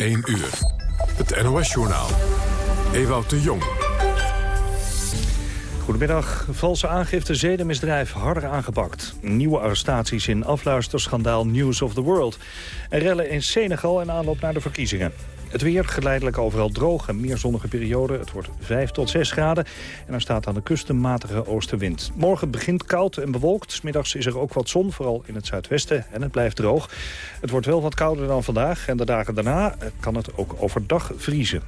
1 uur. Het NOS-journaal. Ewout de Jong. Goedemiddag. Valse aangifte zedenmisdrijf harder aangepakt. Nieuwe arrestaties in afluisterschandaal News of the World. En rellen in Senegal en aanloop naar de verkiezingen. Het weer geleidelijk overal droog en meer zonnige periode. Het wordt 5 tot 6 graden en er staat aan de kust een matige oostenwind. Morgen begint koud en bewolkt. Smiddags is er ook wat zon, vooral in het zuidwesten. En het blijft droog. Het wordt wel wat kouder dan vandaag. En de dagen daarna kan het ook overdag vriezen.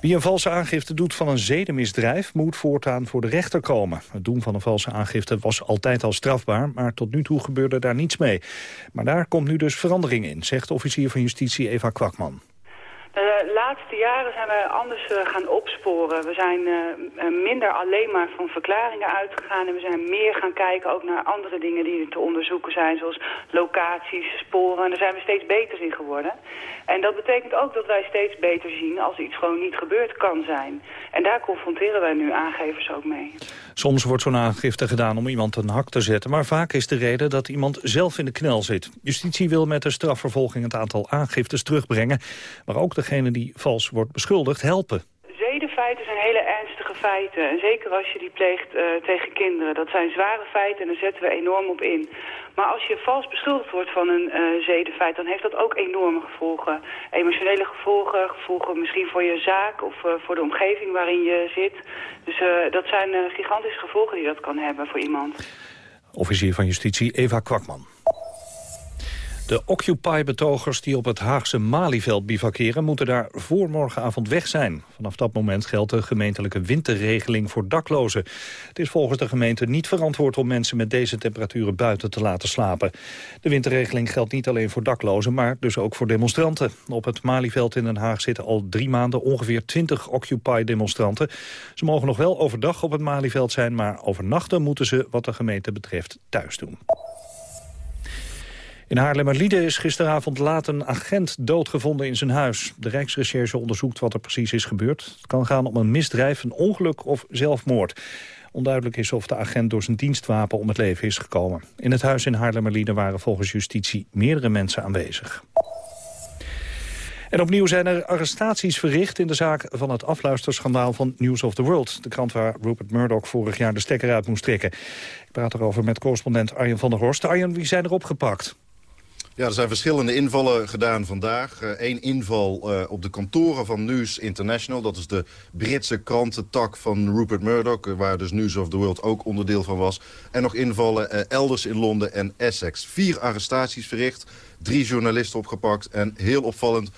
Wie een valse aangifte doet van een zedenmisdrijf... moet voortaan voor de rechter komen. Het doen van een valse aangifte was altijd al strafbaar... maar tot nu toe gebeurde daar niets mee. Maar daar komt nu dus verandering in, zegt officier van justitie Eva Kwakman. De laatste jaren zijn we anders eh, gaan opsporen. We zijn eh, eh, minder alleen maar van verklaringen uitgegaan... en we zijn meer gaan kijken ook naar andere dingen die te onderzoeken zijn... zoals locaties, sporen. En daar zijn we steeds beter in geworden. En dat betekent ook dat wij steeds beter zien als iets gewoon niet gebeurd kan zijn. En daar confronteren wij nu aangevers ook mee. Soms wordt zo'n aangifte gedaan om iemand een hak te zetten... maar vaak is de reden dat iemand zelf in de knel zit. Justitie wil met de strafvervolging het aantal aangiftes terugbrengen... maar ook degene die vals wordt beschuldigd helpen zedenfeiten zijn hele ernstige feiten. En zeker als je die pleegt uh, tegen kinderen. Dat zijn zware feiten en daar zetten we enorm op in. Maar als je vals beschuldigd wordt van een uh, zedenfeit... dan heeft dat ook enorme gevolgen. Emotionele gevolgen, gevolgen misschien voor je zaak... of uh, voor de omgeving waarin je zit. Dus dat zijn gigantische gevolgen die dat kan hebben voor iemand. Officier van Justitie Eva Kwakman. De Occupy-betogers die op het Haagse Malieveld bivakeren... moeten daar voor morgenavond weg zijn. Vanaf dat moment geldt de gemeentelijke winterregeling voor daklozen. Het is volgens de gemeente niet verantwoord om mensen met deze temperaturen buiten te laten slapen. De winterregeling geldt niet alleen voor daklozen, maar dus ook voor demonstranten. Op het Malieveld in Den Haag zitten al drie maanden ongeveer 20 Occupy-demonstranten. Ze mogen nog wel overdag op het Malieveld zijn, maar overnachten moeten ze wat de gemeente betreft thuis doen. In Haarlemmerliede is gisteravond laat een agent doodgevonden in zijn huis. De Rijksrecherche onderzoekt wat er precies is gebeurd. Het kan gaan om een misdrijf, een ongeluk of zelfmoord. Onduidelijk is of de agent door zijn dienstwapen om het leven is gekomen. In het huis in Haarlemmerliede waren volgens justitie meerdere mensen aanwezig. En opnieuw zijn er arrestaties verricht in de zaak van het afluisterschandaal van News of the World. De krant waar Rupert Murdoch vorig jaar de stekker uit moest trekken. Ik praat erover met correspondent Arjen van der Horst. Arjen, wie zijn er opgepakt? Ja, er zijn verschillende invallen gedaan vandaag. Eén uh, inval uh, op de kantoren van News International. Dat is de Britse krantentak van Rupert Murdoch... Uh, waar dus News of the World ook onderdeel van was. En nog invallen elders in Londen en Essex. Vier arrestaties verricht, drie journalisten opgepakt... en heel opvallend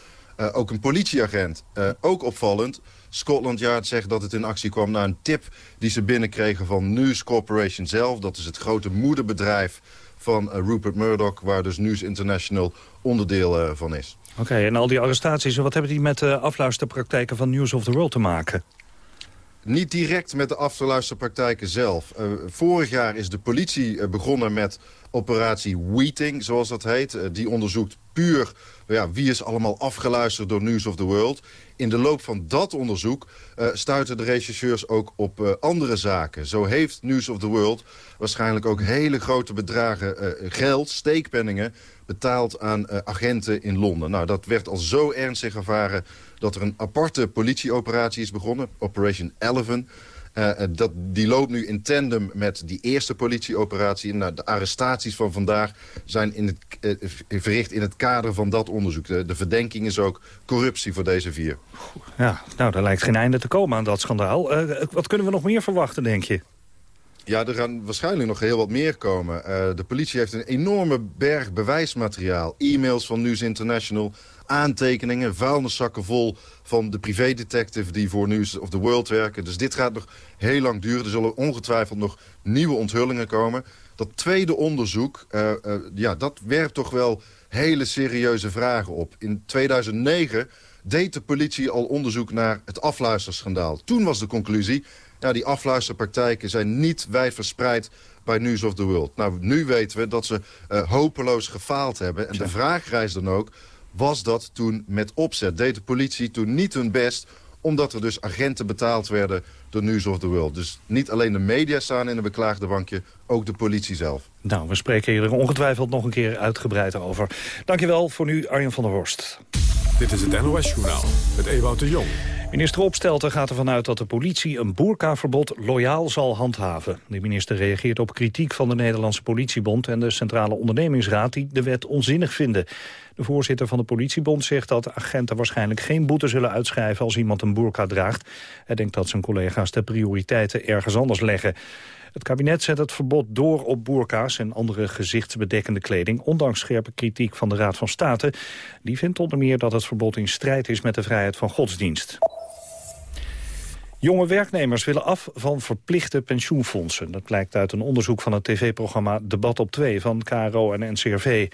ook een politieagent. ook opvallend... Scotland Yard zegt dat het in actie kwam na een tip die ze binnenkregen van News Corporation zelf. Dat is het grote moederbedrijf van eh, Rupert Murdoch... waar dus News International onderdeel eh, van is. Oké, en al die arrestaties, wat hebben die met de afluisterpraktijken van News of the World te maken? Niet direct met de afluisterpraktijken zelf. Uh, vorig jaar is de politie begonnen met operatie Weeting, zoals dat heet. Uh, die onderzoekt puur ja, wie is allemaal afgeluisterd door News of the World. In de loop van dat onderzoek uh, stuiten de rechercheurs ook op uh, andere zaken. Zo heeft News of the World waarschijnlijk ook hele grote bedragen uh, geld, steekpenningen... betaald aan agenten in Londen. Nou, dat werd al zo ernstig ervaren dat er een aparte politieoperatie is begonnen. Operation Eleven. Uh, dat, die loopt nu in tandem met die eerste politieoperatie. Nou, de arrestaties van vandaag zijn in het, uh, verricht in het kader van dat onderzoek. De, de, verdenking is ook corruptie voor deze vier. Ja, nou, daar lijkt geen einde te komen aan dat schandaal. Wat kunnen we nog meer verwachten, denk je? Ja, er gaan waarschijnlijk nog heel wat meer komen. Uh, de politie heeft een enorme berg bewijsmateriaal. E-mails van News International, aantekeningen, vuilniszakken vol van de privédetective die voor News of the World werken. Dus dit gaat nog heel lang duren. Er zullen ongetwijfeld nog nieuwe onthullingen komen. Dat tweede onderzoek, uh, uh, ja, dat werpt toch wel hele serieuze vragen op. In 2009 deed de politie al onderzoek naar het afluisterschandaal. Toen was de conclusie, ja, die afluisterpraktijken zijn niet wijd verspreid bij News of the World. Nou, nu weten we dat ze uh, hopeloos gefaald hebben. En de vraag rijst dan ook, was dat toen met opzet? Deed de politie toen niet hun best omdat er dus agenten betaald werden door News of the World. Dus niet alleen de media staan in een beklaagde bankje, ook de politie zelf. Nou, we spreken hier er ongetwijfeld nog een keer uitgebreid over. Dankjewel voor nu, Arjen van der Horst. Dit is het NOS-journaal met Ewout de Jong. Minister Opstelten gaat ervan uit dat de politie een boerkaverbod loyaal zal handhaven. De minister reageert op kritiek van de Nederlandse politiebond en de Centrale Ondernemingsraad die de wet onzinnig vinden. De voorzitter van de politiebond zegt dat agenten waarschijnlijk geen boete zullen uitschrijven als iemand een boerka draagt. Hij denkt dat zijn collega's de prioriteiten ergens anders leggen. Het kabinet zet het verbod door op boerka's en andere gezichtsbedekkende kleding... ondanks scherpe kritiek van de Raad van State. Die vindt onder meer dat het verbod in strijd is met de vrijheid van godsdienst. Jonge werknemers willen af van verplichte pensioenfondsen. Dat blijkt uit een onderzoek van het tv-programma Debat op 2 van KRO en NCRV.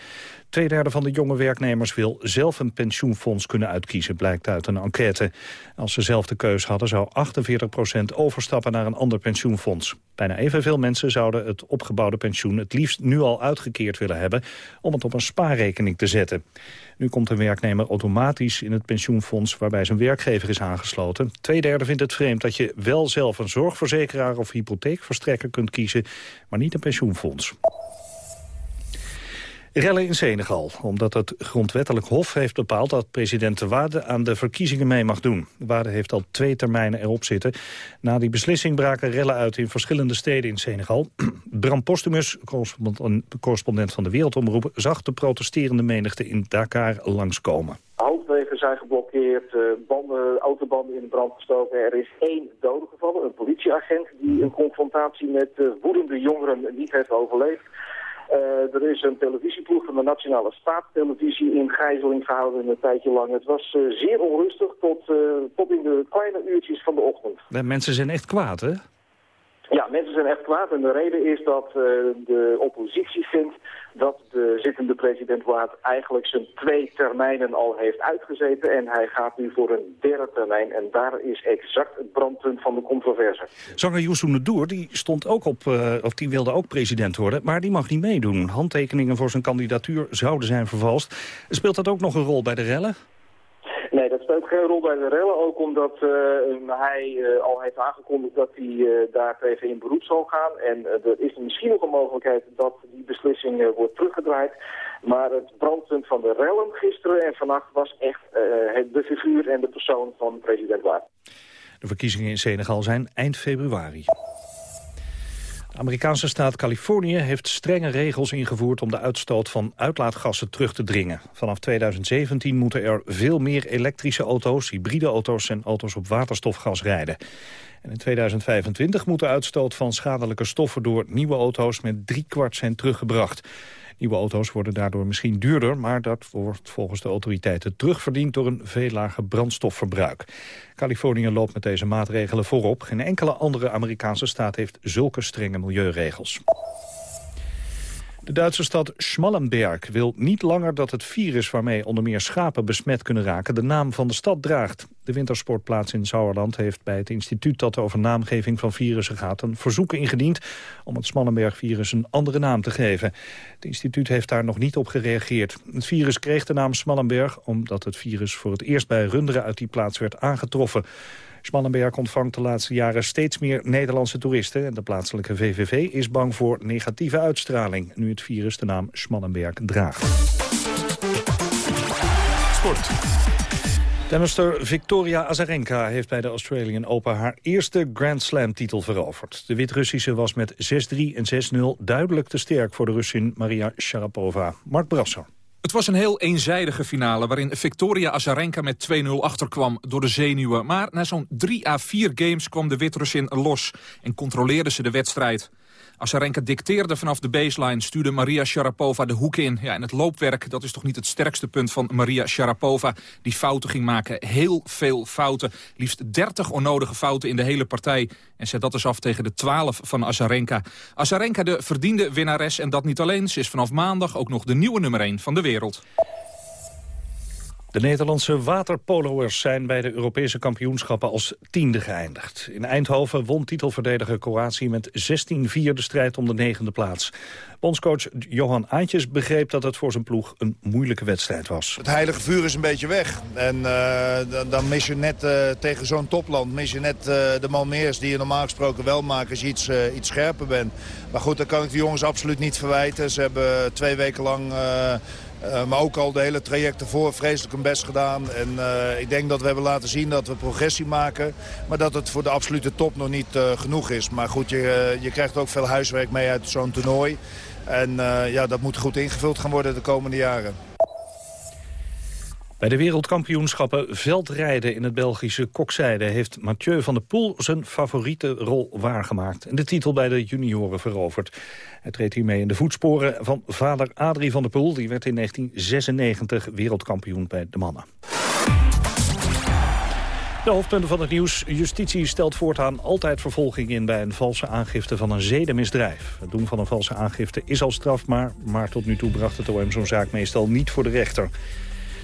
Tweederde van de jonge werknemers wil zelf een pensioenfonds kunnen uitkiezen, blijkt uit een enquête. Als ze zelf de keus hadden, zou 48% overstappen naar een ander pensioenfonds. Bijna evenveel mensen zouden het opgebouwde pensioen het liefst nu al uitgekeerd willen hebben, om het op een spaarrekening te zetten. Nu komt een werknemer automatisch in het pensioenfonds waarbij zijn werkgever is aangesloten. Tweederde vindt het vreemd dat je wel zelf een zorgverzekeraar of hypotheekverstrekker kunt kiezen, maar niet een pensioenfonds. Rellen in Senegal, omdat het grondwettelijk hof heeft bepaald dat president de Wade aan de verkiezingen mee mag doen. De Wade heeft al twee termijnen erop zitten. Na die beslissing braken rellen uit in verschillende steden in Senegal. Bram Postumus, correspondent van de Wereldomroep, zag de protesterende menigte in Dakar langskomen. Hoofdwegen zijn geblokkeerd, eh, banden, autobanden in de brand gestoken. Er is één dode gevallen, een politieagent die een confrontatie met uh, woedende jongeren niet heeft overleefd. Uh, er is een televisieploeg van de Nationale Staatstelevisie in gijzeling gehouden een tijdje lang. Het was uh, zeer onrustig tot, uh, tot in de kleine uurtjes van de ochtend. De mensen zijn echt kwaad, hè? Ja, mensen zijn echt kwaad. En de reden is dat de oppositie vindt dat de zittende president Waad eigenlijk zijn twee termijnen al heeft uitgezeten. En hij gaat nu voor een derde termijn. En daar is exact het brandpunt van de controverse. Zanger Youssou N'Dour, die stond ook op, uh, of die wilde ook president worden. Maar die mag niet meedoen. Handtekeningen voor zijn kandidatuur zouden zijn vervalst. Speelt dat ook nog een rol bij de rellen? Nee, dat speelt geen rol bij de rellen. Ook omdat uh, hij uh, al heeft aangekondigd dat hij uh, daar tegen in beroep zal gaan. En er is misschien nog een mogelijkheid dat die beslissing wordt teruggedraaid. Maar het brandpunt van de rellen gisteren en vannacht was echt de figuur en de persoon van president Waar. De verkiezingen in Senegal zijn eind februari. De Amerikaanse staat Californië heeft strenge regels ingevoerd om de uitstoot van uitlaatgassen terug te dringen. Vanaf 2017 moeten er veel meer elektrische auto's, hybride auto's en auto's op waterstofgas rijden. En in 2025 moet de uitstoot van schadelijke stoffen door nieuwe auto's met driekwart zijn teruggebracht. Nieuwe auto's worden daardoor misschien duurder... maar dat wordt volgens de autoriteiten terugverdiend... door een veel lager brandstofverbruik. Californië loopt met deze maatregelen voorop. Geen enkele andere Amerikaanse staat heeft zulke strenge milieuregels. De Duitse stad Schmallenberg wil niet langer dat het virus waarmee onder meer schapen besmet kunnen raken de naam van de stad draagt. De wintersportplaats in Sauerland heeft bij het instituut dat over naamgeving van virussen gaat een verzoek ingediend om het Schmallenberg-virus een andere naam te geven. Het instituut heeft daar nog niet op gereageerd. Het virus kreeg de naam Schmallenberg omdat het virus voor het eerst bij runderen uit die plaats werd aangetroffen. Smallenberg ontvangt de laatste jaren steeds meer Nederlandse toeristen. En de plaatselijke VVV is bang voor negatieve uitstraling... nu het virus de naam Smallenberg draagt. Sport. Tennister Victoria Azarenka heeft bij de Australian Open haar eerste Grand Slam-titel veroverd. De Wit-Russische was met 6-3 en 6-0 duidelijk te sterk voor de Russin Maria Sharapova. Mark Brasser. Het was een heel eenzijdige finale waarin Victoria Azarenka met 2-0 achterkwam door de zenuwen. Maar na zo'n 3 à 4 games kwam de Wit-Russin los en controleerde ze de wedstrijd. Azarenka dicteerde vanaf de baseline, stuurde Maria Sharapova de hoek in. Ja, en het loopwerk, dat is toch niet het sterkste punt van Maria Sharapova... die fouten ging maken, heel veel fouten. Liefst 30 onnodige fouten in de hele partij. En zet dat eens af tegen de 12 van Azarenka. Azarenka de verdiende winnares en dat niet alleen. Ze is vanaf maandag ook nog de nieuwe nummer 1 van de wereld. De Nederlandse waterpolo'ers zijn bij de Europese kampioenschappen als tiende geëindigd. In Eindhoven won titelverdediger Kroatië met 16-4 de strijd om de negende plaats. Bondscoach Johan Aantjes begreep dat het voor zijn ploeg een moeilijke wedstrijd was. Het heilige vuur is een beetje weg. En uh, dan mis je net uh, tegen zo'n topland, mis je net uh, de Malmeers die je normaal gesproken wel maken als je iets, iets scherper bent. Maar goed, dat kan ik de jongens absoluut niet verwijten. Ze hebben twee weken lang uh, maar ook al de hele traject ervoor vreselijk hun best gedaan. En uh, ik denk dat we hebben laten zien dat we progressie maken. Maar dat het voor de absolute top nog niet uh, genoeg is. Maar goed, je, je krijgt ook veel huiswerk mee uit zo'n toernooi. En ja, dat moet goed ingevuld gaan worden de komende jaren. Bij de wereldkampioenschappen veldrijden in het Belgische Kokzijde... heeft Mathieu van der Poel zijn favoriete rol waargemaakt... en de titel bij de junioren veroverd. Hij treedt hiermee in de voetsporen van vader Adrie van der Poel... die werd in 1996 wereldkampioen bij de mannen. De hoofdpunten van het nieuws. Justitie stelt voortaan altijd vervolging in bij een valse aangifte van een zedenmisdrijf. Het doen van een valse aangifte is al strafbaar, maar tot nu toe bracht het OM zo'n zaak meestal niet voor de rechter.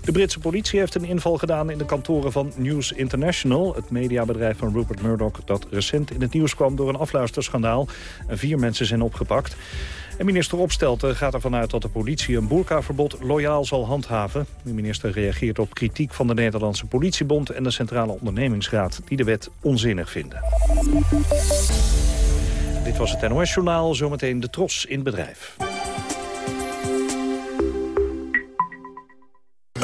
De Britse politie heeft een inval gedaan in de kantoren van News International... het mediabedrijf van Rupert Murdoch dat recent in het nieuws kwam door een afluisterschandaal. Vier mensen zijn opgepakt. En minister Opstelten gaat ervan uit dat de politie een boerkaverbod loyaal zal handhaven. De minister reageert op kritiek van de Nederlandse politiebond en de Centrale Ondernemingsraad... die de wet onzinnig vinden. Dit was het NOS-journaal, zometeen de Tros in bedrijf.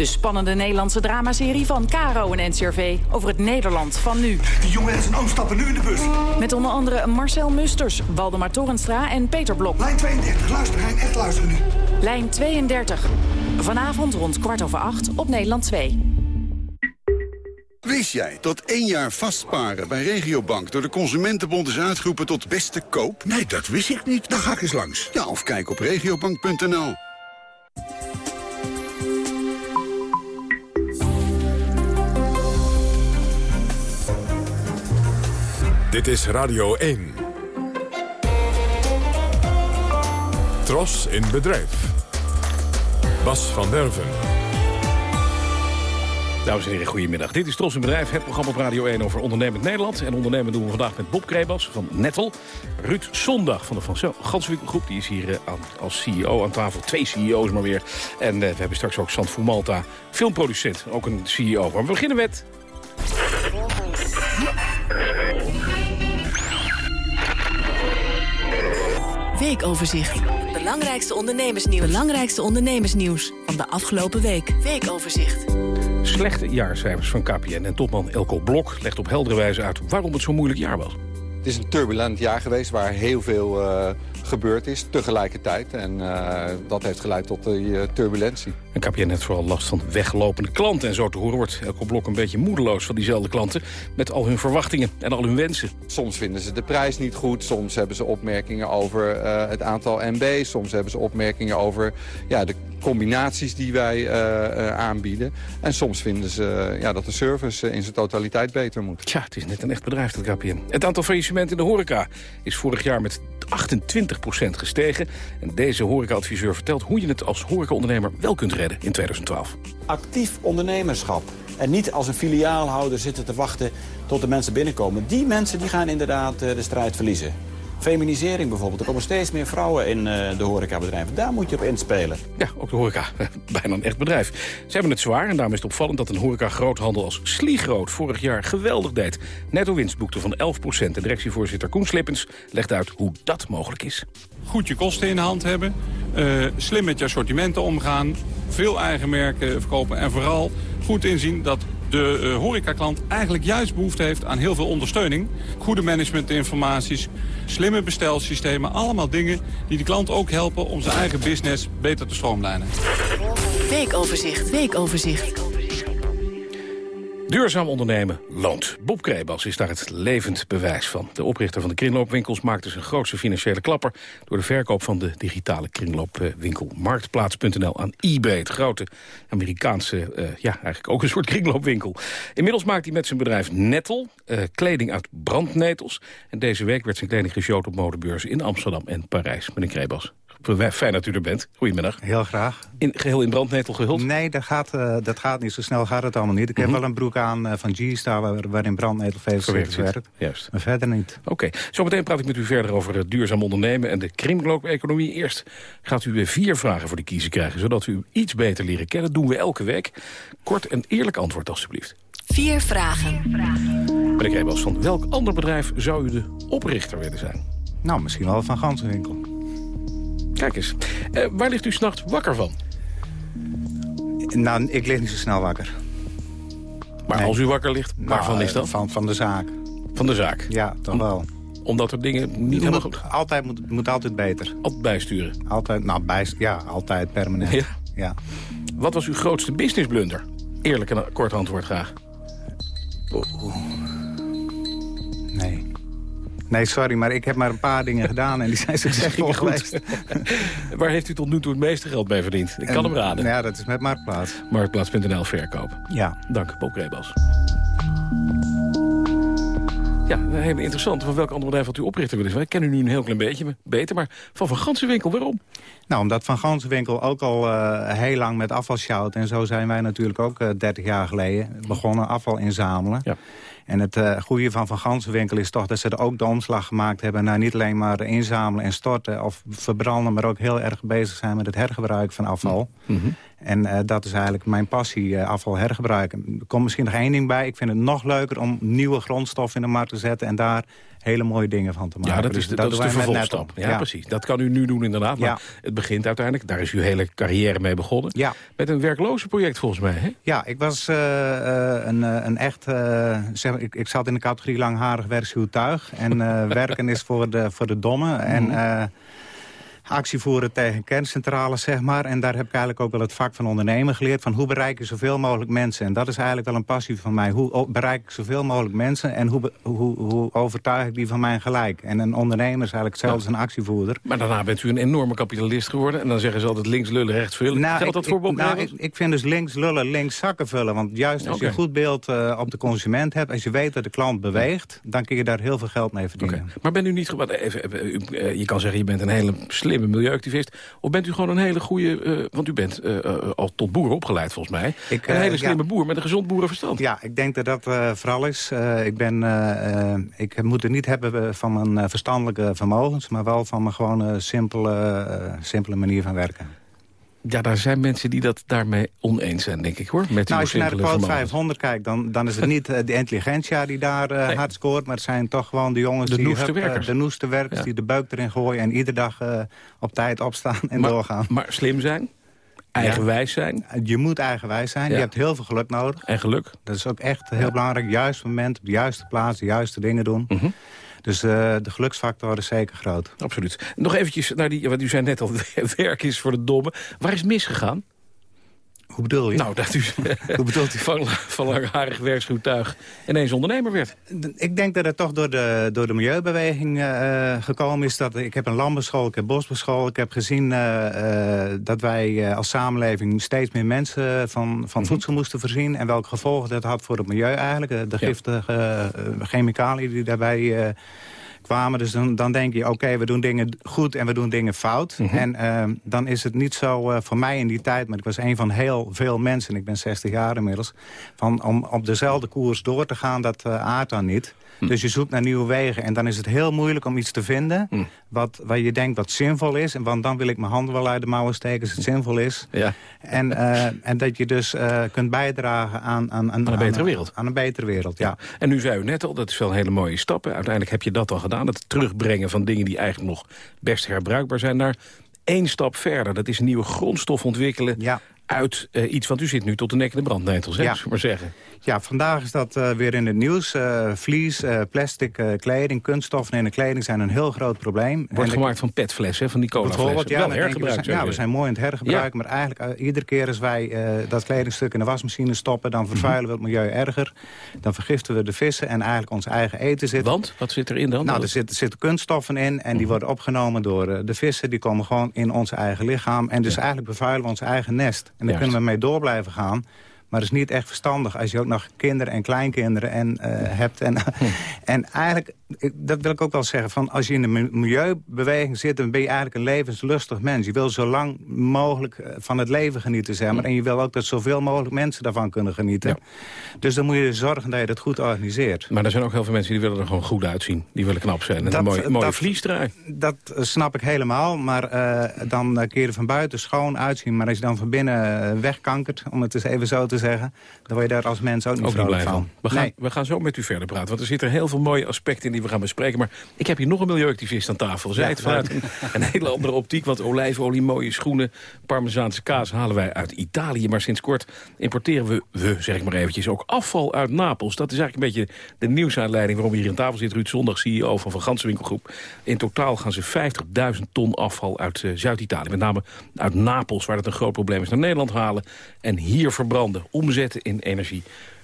De spannende Nederlandse dramaserie van Caro en NCRV over het Nederland van nu. Die jongen en zijn oom stappen nu in de bus. Met onder andere Marcel Musters, Waldemar Torenstra en Peter Blok. Lijn 32, luister Hein, echt luisteren nu. Lijn 32. Vanavond rond kwart over acht op Nederland 2. Wist jij dat één jaar vastparen bij Regiobank door de Consumentenbond is uitgeroepen tot beste koop? Nee, dat wist ik niet. Dan ga ik eens langs. Ja, of kijk op regiobank.nl. Dit is Radio 1. Tros in bedrijf. Bas van Derven. Dames en heren, goedemiddag. Dit is Tros in Bedrijf, het programma op Radio 1 over ondernemend Nederland. En ondernemen doen we vandaag met Bob Krebas van Nettel. Ruud Zondag van de Van Ganswinkelgroep, die is hier uh, aan, als CEO aan tafel. Twee CEO's maar weer. En uh, we hebben straks ook Sant Malta, filmproducent, ook een CEO. Maar we beginnen met... Weekoverzicht. Belangrijkste ondernemersnieuws. Belangrijkste ondernemersnieuws van de afgelopen week. Weekoverzicht. Slechte jaarcijfers van KPN en topman Elko Blok legt op heldere wijze uit waarom het zo'n moeilijk jaar was. Het is een turbulent jaar geweest waar heel veel uh, gebeurd is tegelijkertijd. En uh, dat heeft geleid tot die uh, turbulentie. En KPN heeft vooral last van weglopende klanten. En zo te horen wordt Elko Blok een beetje moedeloos van diezelfde klanten... met al hun verwachtingen en al hun wensen. Soms vinden ze de prijs niet goed. Soms hebben ze opmerkingen over het aantal MB. Soms hebben ze opmerkingen over ja, de combinaties die wij uh, aanbieden. En soms vinden ze ja, dat de service in zijn totaliteit beter moet. Tja, het is net een echt bedrijf, dat KPN. Het aantal faillissementen in de horeca is vorig jaar met 28 gestegen. En deze horecaadviseur vertelt hoe je het als horecaondernemer wel kunt redden in 2012. Actief ondernemerschap. En niet als een filiaalhouder zitten te wachten tot de mensen binnenkomen. Die mensen die gaan inderdaad de strijd verliezen. Feminisering bijvoorbeeld. Er komen steeds meer vrouwen in uh, de horecabedrijven. Daar moet je op inspelen. Ja, ook de horeca. Bijna een echt bedrijf. Ze hebben het zwaar en daarom is het opvallend dat een horeca-groothandel als Sliegroot vorig jaar geweldig deed. Netto winst boekte van 11% De directievoorzitter Koen Slippens legt uit hoe dat mogelijk is. Goed je kosten in de hand hebben, uh, slim met je assortimenten omgaan, veel eigen merken verkopen en vooral goed inzien dat de uh, horecaklant eigenlijk juist behoefte heeft aan heel veel ondersteuning. Goede managementinformaties, slimme bestelsystemen, allemaal dingen die de klant ook helpen om zijn eigen business beter te stroomlijnen. Weekoverzicht, weekoverzicht. Duurzaam ondernemen loont. Bob Krebas is daar het levend bewijs van. De oprichter van de kringloopwinkels maakte zijn grootste financiële klapper... door de verkoop van de digitale kringloopwinkel Marktplaats.nl aan eBay. Het grote Amerikaanse, uh, ja, eigenlijk ook een soort kringloopwinkel. Inmiddels maakt hij met zijn bedrijf Nettel uh, kleding uit brandnetels. En deze week werd zijn kleding geshowd op modebeurzen in Amsterdam en Parijs. Meneer Krebas. Fijn dat u er bent. Goedemiddag. Heel graag. In, geheel in brandnetel gehuld? Nee, dat gaat, uh, dat gaat niet. Zo snel gaat het allemaal niet. Ik heb mhm. wel een broek aan uh, van G-Star waar, waarin brandnetelvezel werkt. Juist. Maar verder niet. Oké. Okay. Zometeen praat ik met u verder over het duurzaam ondernemen en de kringloop-economie. Eerst gaat u weer vier vragen voor de kiezer krijgen, zodat u iets beter leren kennen. Dat doen we elke week. Kort en eerlijk antwoord, alstublieft. Vier vragen. Meneer Krebels, van welk ander bedrijf zou u de oprichter willen zijn? Nou, misschien wel van Gansenwinkel. Kijk eens. Uh, waar ligt u s'nachts wakker van? Nou, ik lig niet zo snel wakker. Maar als u wakker ligt, waarvan nou, is dat? Van, van de zaak. Van de zaak? Ja, toch wel. Omdat er dingen niet helemaal goed? Altijd moet, moet altijd beter. Altijd bijsturen? Altijd, nou, bij, ja, altijd permanent. Ja? ja. Wat was uw grootste businessblunder? Eerlijk en kort antwoord graag. Oh. Nee. Nee, sorry, maar ik heb maar een paar dingen gedaan en die zijn succesvol geweest. Waar heeft u tot nu toe het meeste geld mee verdiend? Ik kan hem raden. Ja, dat is met Marktplaats. Marktplaats.nl verkoop. Ja. Dank, Bob Rebels. Ja, een hele interessante. Van welk ander bedrijf wat u oprichter wil zijn? Ik ken u nu een heel klein beetje beter, maar van Van Gansenwinkel, waarom? Nou, omdat Van Gansenwinkel ook al uh, heel lang met afval sjouwt. En zo zijn wij natuurlijk ook uh, eh, 30 jaar geleden begonnen afval inzamelen. Ja. En het uh, goede van Van Gansenwinkel is toch dat ze er ook de omslag gemaakt hebben... naar niet alleen maar inzamelen en storten of verbranden... maar ook heel erg bezig zijn met het hergebruik van afval. Mm -hmm. En uh, dat is eigenlijk mijn passie, uh, afval hergebruiken. Er komt misschien nog één ding bij. Ik vind het nog leuker om nieuwe grondstoffen in de markt te zetten... en daar hele mooie dingen van te maken. Ja, dat is, dus de, dat, dat is de vervolgstap. Ja, ja, precies. Dat kan u nu doen inderdaad. Maar ja. het begint uiteindelijk, daar is uw hele carrière mee begonnen. Ja. Met een werkloze project volgens mij. Hè? Ja, ik was uh, een, een echt... zeg, ik, ik zat in de categorie langharig werkschuwtuig. En werken is voor de, voor de domme. En... Actie voeren tegen kerncentrales, zeg maar. En daar heb ik eigenlijk ook wel het vak van ondernemen geleerd... van hoe bereik je zoveel mogelijk mensen. En dat is eigenlijk wel een passie van mij. Hoe bereik ik zoveel mogelijk mensen en hoe, hoe, hoe overtuig ik die van mijn gelijk? En een ondernemer is eigenlijk hetzelfde als een actievoerder. Maar daarna bent u een enorme kapitalist geworden... en dan zeggen ze altijd links lullen, rechts vullen. Nou, Geldt dat voor Bob nou, ik, ik, vind dus links lullen, links zakken vullen. Want juist als je een goed beeld uh, op de consument hebt... als je weet dat de klant beweegt... dan kun je daar heel veel geld mee verdienen. Okay. Maar bent u niet... Even, even, eh, je kan zeggen, je bent een hele slim milieuactivist? Of bent u gewoon een hele goede... Uh, want u bent uh, al tot boer opgeleid volgens mij. Ik, een hele slimme ja. boer met een gezond boerenverstand. Ja, ik denk dat dat vooral is. ik, ben, ik moet het niet hebben van mijn verstandelijke vermogens... maar wel van mijn gewone simpele, simpele manier van werken. Ja, daar zijn mensen die dat daarmee oneens zijn, denk ik, hoor. Met nou, als je naar de quote 500 kijkt, dan, dan is het niet uh, de intelligentia die daar uh, nee. hard scoort... maar het zijn toch gewoon de jongens de die... Noeste uh, de noeste werkers ja. die de buik erin gooien... en iedere dag op tijd opstaan en maar, doorgaan. Maar slim zijn? Eigenwijs zijn? Je moet eigenwijs zijn. Ja. Je hebt heel veel geluk nodig. En geluk? Dat is ook echt heel belangrijk. Juist moment, op de juiste plaats, de juiste dingen doen. Mm -hmm. Dus uh, de geluksfactor is zeker groot. Absoluut. Nog eventjes naar die, wat u zei net al, werk is voor de domme. Waar is misgegaan? Hoe bedoel je? Nou, dat u Hoe bedoelt u? van, van langharig werkschuwtuig ineens ondernemer werd. Ik denk dat het toch door de, door de milieubeweging uh, gekomen is. Dat, ik heb een landbouwschool, ik heb bosbouwschool. Ik heb gezien uh, uh, dat wij als samenleving steeds meer mensen van, van mm -hmm. voedsel moesten voorzien. En welke gevolgen dat had voor het milieu eigenlijk. De ja. giftige chemicaliën die daarbij kwamen. Dus dan, dan denk je, oké, okay, we doen dingen goed en we doen dingen fout. Mm -hmm. En uh, dan is het niet zo uh, voor mij in die tijd... maar ik was een van heel veel mensen, ik ben 60 jaar inmiddels... Van, om op dezelfde koers door te gaan, dat uh, aardt dan niet. Hm. Dus je zoekt naar nieuwe wegen. En dan is het heel moeilijk om iets te vinden... Hm. Wat, waar je denkt wat zinvol is. En want dan wil ik mijn handen wel uit de mouwen steken als het zinvol is. Ja. En, uh, en dat je dus kunt bijdragen aan, aan, aan, aan een betere wereld. Aan een betere wereld, ja. ja. En nu zei u net al, dat is wel een hele mooie stap. Uiteindelijk heb je dat al gedaan. Het terugbrengen van dingen die eigenlijk nog best herbruikbaar zijn... naar één stap verder. Dat is nieuwe grondstof ontwikkelen... Ja uit uh, iets, want u zit nu tot de nek in de brandnetels, hè, ja. maar zeggen. Ja, vandaag is dat uh, weer in het nieuws. Uh, vlies, plastic kleding, kunststoffen in de kleding zijn een heel groot probleem. Wordt en gemaakt van petflessen, van die colaflessen. Ja, Wel hergebruikt. We zijn, ja, we zijn mooi in het hergebruiken. Ja. Maar eigenlijk iedere keer als wij dat kledingstuk in de wasmachine stoppen... dan vervuilen we het milieu erger. Dan vergiften we de vissen en eigenlijk ons eigen eten zit. Want? Wat zit erin dan? Nou, er zitten, zitten kunststoffen in en die worden opgenomen door de vissen. Die komen gewoon in ons eigen lichaam. En dus eigenlijk bevuilen we ons eigen nest. En daar kunnen we mee door blijven gaan. Maar het is niet echt verstandig als je ook nog kinderen en kleinkinderen en, uh, hebt. En, en eigenlijk, dat wil ik ook wel zeggen, van als je in de milieubeweging zit... dan ben je eigenlijk een levenslustig mens. Je wil zo lang mogelijk eh, van het leven genieten, zeg maar. En je wil ook dat zoveel mogelijk mensen daarvan kunnen genieten. Dus dan moet je zorgen dat je dat goed organiseert. Maar er zijn ook heel veel mensen die willen er gewoon goed uitzien. Die willen knap zijn. En dat, een mooie, mooie dat, vliestrui. Dat snap ik helemaal. Maar uh, dan kun je er van buiten schoon uitzien. Maar als je dan van binnen wegkankert, om het eens even zo te zeggen... dan word je daar als mens ook niet, ook blij van. We, gaan, we gaan zo met u verder praten, want er zitten heel veel mooie aspecten in die we gaan bespreken. Maar ik heb hier nog een milieuactivist aan tafel. Zij het vanuit een, hele andere optiek, want olijfolie, mooie schoenen... parmezaanse kaas halen wij uit Italië. Maar sinds kort importeren we, we zeg ik maar eventjes, ook afval uit Napels. Dat is eigenlijk een beetje de nieuwsaanleiding waarom we hier aan tafel zit. Ruud Zondag, CEO van Van Gansenwinkelgroep. In totaal gaan ze 50.000 ton afval uit uh, Zuid-Italië. Met name uit Napels, waar het een groot probleem is, naar Nederland halen. En hier verbranden omzetten in energie.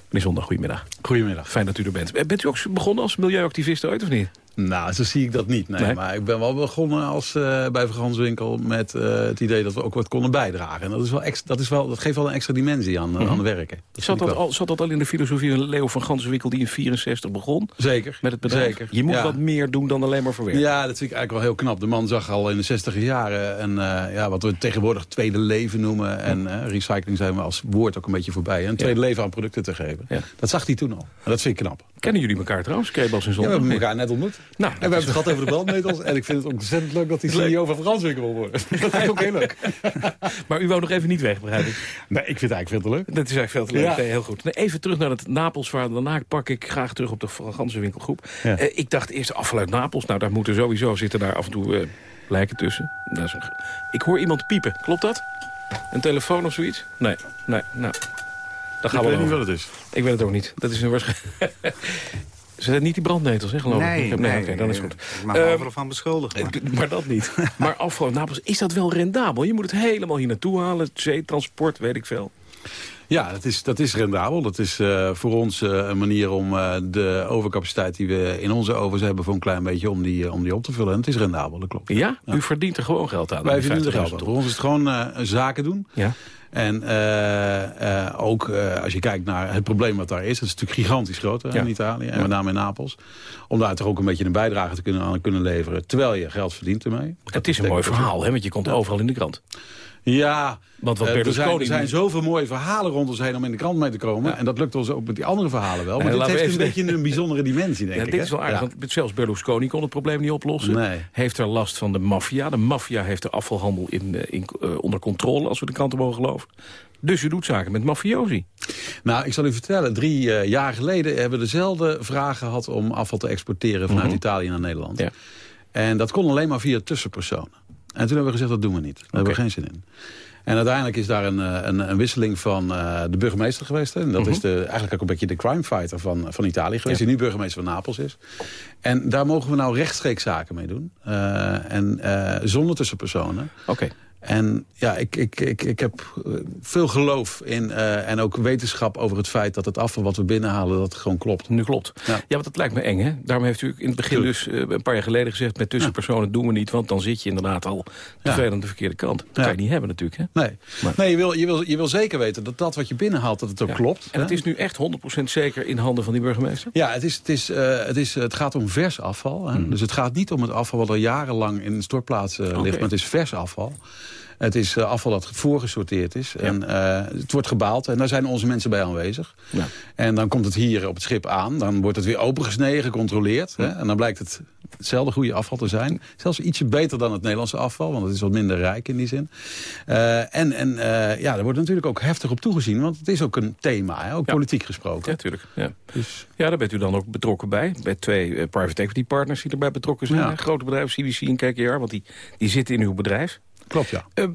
Meneer Zondag, goedemiddag. Goedemiddag. Fijn dat u er bent. Bent u ook begonnen als milieuactivist ooit of niet? Nou, zo zie ik dat niet. Nee, Maar ik ben wel begonnen als, uh, bij Verganswinkel met uh, het idee dat we ook wat konden bijdragen. En dat, is wel extra, dat, is wel, dat geeft wel een extra dimensie aan, mm -hmm. aan werken. Dat zat, dat al, zat dat al in de filosofie van Leo van Ganswinkel die in 64 begon? Zeker. Met het bedrijf? Zeker. Je moet ja. wat meer doen dan alleen maar verwerken. Ja, dat vind ik eigenlijk wel heel knap. De man zag al in de 60 jaren en, uh, ja, wat we tegenwoordig tweede leven noemen. En recycling zijn we als woord ook een beetje voorbij. Een tweede leven aan producten te geven. Dat zag hij toen al. En dat vind ik knap. Kennen jullie elkaar trouwens, Krebels en Zondag? Ja, we hebben elkaar net ontmoet. Nou, en we hebben het gehad over de brandmetels. En ik vind het ontzettend leuk dat hij CEO van Franswinkel wil worden. Dat is ook heel leuk. maar u wou nog even niet weg, begrijp ik? Nee, ik vind het eigenlijk veel te leuk. Dat is eigenlijk veel te leuk. Ja. Nee, heel goed. Nee, even terug naar het Napels verhaal. Daarna pak ik graag terug op de Gansenwinkelgroep. Ja. Uh, ik dacht eerst afval uit Napels. Nou, daar moeten sowieso zitten daar af en toe uh, lijken tussen. Dat is een... Ik hoor iemand piepen. Klopt dat? Een telefoon of zoiets? Nee, nee, nou... Dan gaan ik we weet niet wat het is. Ik weet het ook niet. Dat is een waarschijnlijk... Ze zijn niet die brandnetels, hè, geloof nee, ik? Nee, nee, okay, dan is goed. Mag uh, overal van beschuldigen. Maar. maar dat niet. maar afval Napels, is dat wel rendabel? Je moet het helemaal hier naartoe halen. Zeetransport, weet ik veel. Ja, dat is, dat is rendabel. Dat is uh, voor ons uh, een manier om uh, de overcapaciteit die we in onze ovens hebben... voor een klein beetje om die, om die op te vullen. En het is rendabel, dat klopt. Ja? ja. U verdient er gewoon geld aan? Wij verdienen er geld aan. Voor ons is het gewoon zaken doen. Ja. En uh, uh, ook uh, als je kijkt naar het probleem wat daar is... dat is natuurlijk gigantisch groot ja. in Italië en ja. met name in Napels... om daar toch ook een beetje een bijdrage te kunnen, aan kunnen leveren... terwijl je geld verdient ermee. Het is een mooi verhaal, hè, want je komt overal in de krant. Ja, Want wat er, zijn, er zijn zoveel mooie verhalen rond ons heen om in de krant mee te komen. Ja. En dat lukt ons ook met die andere verhalen wel. Maar nee, dit heeft een beetje een bijzondere dimensie, denk ja, ik. Dit is wel aardig, ja. want zelfs Berlusconi kon het probleem niet oplossen. Nee. Heeft er last van de maffia. De maffia heeft de afvalhandel in, in, uh, onder controle, als we de kranten mogen geloven. Dus u doet zaken met mafiosi. Nou, ik zal u vertellen. Drie uh, jaar geleden hebben we dezelfde vraag gehad... om afval te exporteren vanuit Mhm. Italië naar Nederland. Ja. En dat kon alleen maar via tussenpersonen. En toen hebben we gezegd, dat doen we niet. Daar hebben we geen zin in. En uiteindelijk is daar een, eh, een, een wisseling van uh, de burgemeester geweest. Hè? En dat Mhm. is de, eigenlijk ook een beetje de crime fighter van, van Italië geweest. Die nu burgemeester van Napels is. En daar mogen we nou rechtstreeks zaken mee doen. Uh, en uh, zonder tussenpersonen. Oké. En ja, ik, ik, ik, ik heb eh, veel geloof in uh, en ook wetenschap over het feit dat het afval wat we binnenhalen, dat gewoon klopt. Nu klopt. Ja, ja want dat lijkt me eng, hè? Daarom heeft u in het begin dus uh, een paar jaar geleden gezegd... met tussenpersonen ja. doen we niet, want dan zit je inderdaad al te veel aan de verkeerde kant. Dat kan je niet hebben natuurlijk, hè? Nee, maar. nee je, wil, je, wil, je wil zeker weten dat dat wat je binnenhaalt, dat het ook klopt. En het is nu echt 100% zeker in handen van die burgemeester? Ja, het, is, het, is, het, is, het gaat om vers afval. Hè? Mm. Dus het gaat niet om het afval wat al jarenlang in stortplaatsen okay. ligt, maar het is vers afval. Het is uh, afval dat voorgesorteerd is. Ja. En uh, het wordt gebaald. En daar zijn onze mensen bij aanwezig. Ja. En dan komt het hier op het schip aan. Dan wordt het weer opengesneden, gecontroleerd. Ja. Hè? En dan blijkt het hetzelfde goede afval te zijn. Zelfs ietsje beter dan het Nederlandse afval. Want het is wat minder rijk in die zin. Uh, en en ja, er wordt natuurlijk ook heftig op toegezien. Want het is ook een thema. Hè? Ook politiek gesproken. Ja, natuurlijk. Ja. Dus... ja, daar bent u dan ook betrokken bij. Bij twee private equity partners die erbij betrokken zijn. Grote bedrijven, CDC en KKR. Want die, die zitten in uw bedrijf. Klopt, ja. Uh,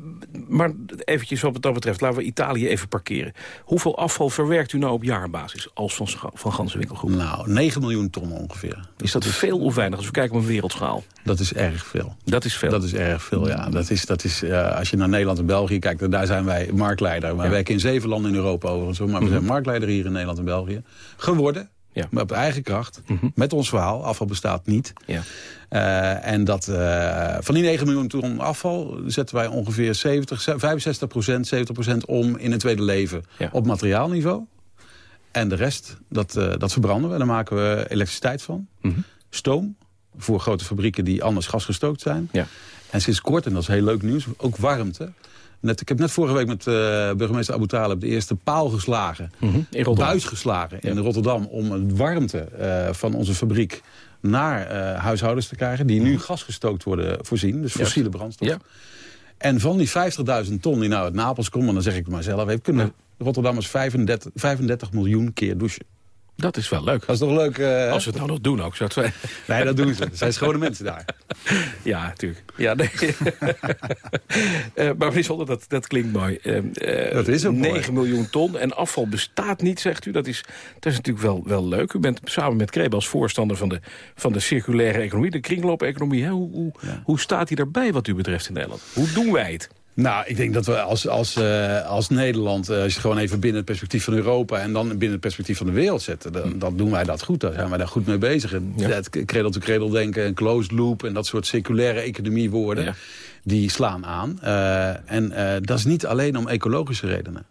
maar eventjes wat dat betreft, laten we Italië even parkeren. Hoeveel afval verwerkt u nou op jaarbasis als van, van Gansenwinkelgroep? Nou, 9 miljoen ton ongeveer. Is dat veel of weinig als we kijken op een wereldschaal? Dat is erg veel. Dat is veel? Dat is erg veel, ja. Dat is, dat is, uh, als je naar Nederland en België kijkt, daar zijn wij marktleider. Wij ja. werken in zeven landen in Europa overigens, maar we zijn mm -hmm. marktleider hier in Nederland en België. Geworden. Ja. Maar op eigen kracht, mm -hmm. met ons verhaal, afval bestaat niet. Ja. Uh, en dat, uh, van die 9 miljoen ton afval zetten wij ongeveer 70, 65 procent, 70 procent om in een tweede leven ja. op materiaalniveau. En de rest, dat, uh, dat verbranden we. Daar maken we elektriciteit van. Mm -hmm. Stoom voor grote fabrieken die anders gasgestookt zijn. Ja. En sinds kort, en dat is heel leuk nieuws, ook warmte. Net, ik heb net vorige week met uh, burgemeester Abu Talib de eerste paal geslagen. Mm -hmm. In buis geslagen ja. in Rotterdam om het warmte uh, van onze fabriek naar uh, huishoudens te krijgen. Die nu gasgestookt worden voorzien. Dus fossiele ja. brandstof. Ja. En van die 50.000 ton die nou uit Napels komen, dan zeg ik het maar zelf, kunnen Rotterdammers 35, 35 miljoen keer douchen. Dat is wel leuk. Dat is toch leuk? Uh... Als ze het nou nog doen ook, het zijn. Nee, dat doen ze. Er zijn schone mensen daar. Ja, natuurlijk. Ja, nee. uh, maar bijzonder, dat, dat klinkt mooi. Uh, dat is ook 9 mooi. miljoen ton en afval bestaat niet, zegt u. Dat is, dat is natuurlijk wel, wel leuk. U bent samen met Krebe als voorstander van de, van de circulaire economie, de kringloop-economie. Hoe, hoe, ja. hoe staat hij daarbij wat u betreft in Nederland? Hoe doen wij het? Nou, ik denk dat we als, als, uh, als Nederland, uh, als je gewoon even binnen het perspectief van Europa... en dan binnen het perspectief van de wereld zetten, dan, dan doen wij dat goed. Dan zijn wij daar goed mee bezig. Ja. Dat cradle-to-cradle denken en closed loop en dat soort circulaire economiewoorden... Ja. die slaan aan. Uh, en dat is niet alleen om ecologische redenen.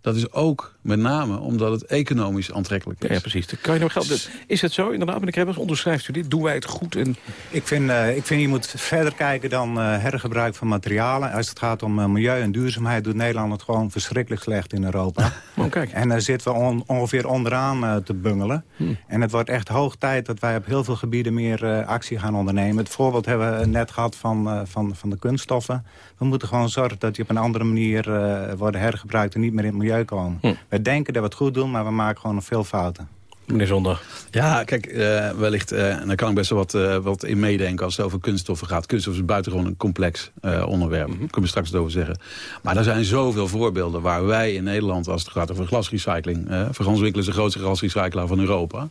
Dat is ook met name omdat het economisch aantrekkelijk is. Ja, precies. Kan je nou geld... Is het zo, inderdaad, meneer Krebbers? Onderschrijft u dit? Doen wij het goed? En... Ik, vind, uh, ik vind je moet verder kijken dan uh, hergebruik van materialen. Als het gaat om uh, milieu en duurzaamheid... doet Nederland het gewoon verschrikkelijk slecht in Europa. Oh, kijk. En daar zitten we on, ongeveer onderaan te bungelen. Hmm. En het wordt echt hoog tijd dat wij op heel veel gebieden meer actie gaan ondernemen. Het voorbeeld hebben we net gehad van, van, van de kunststoffen. We moeten gewoon zorgen dat die op een andere manier worden hergebruikt... en niet meer in het milieu komen. Hmm. We denken dat we het goed doen, maar we maken gewoon nog veel fouten. Meneer Zondag. Ja, kijk, uh, wellicht, uh, en daar kan ik best wel wat, uh, wat in meedenken als het over kunststoffen gaat. Kunststoffen is buitengewoon een complex onderwerp. Daar mm -hmm. kunnen we straks het over zeggen. Maar er zijn zoveel voorbeelden waar wij in Nederland, als het gaat over glasrecycling... Uh, Verganswinkel is de grootste glasrecyclaar van Europa.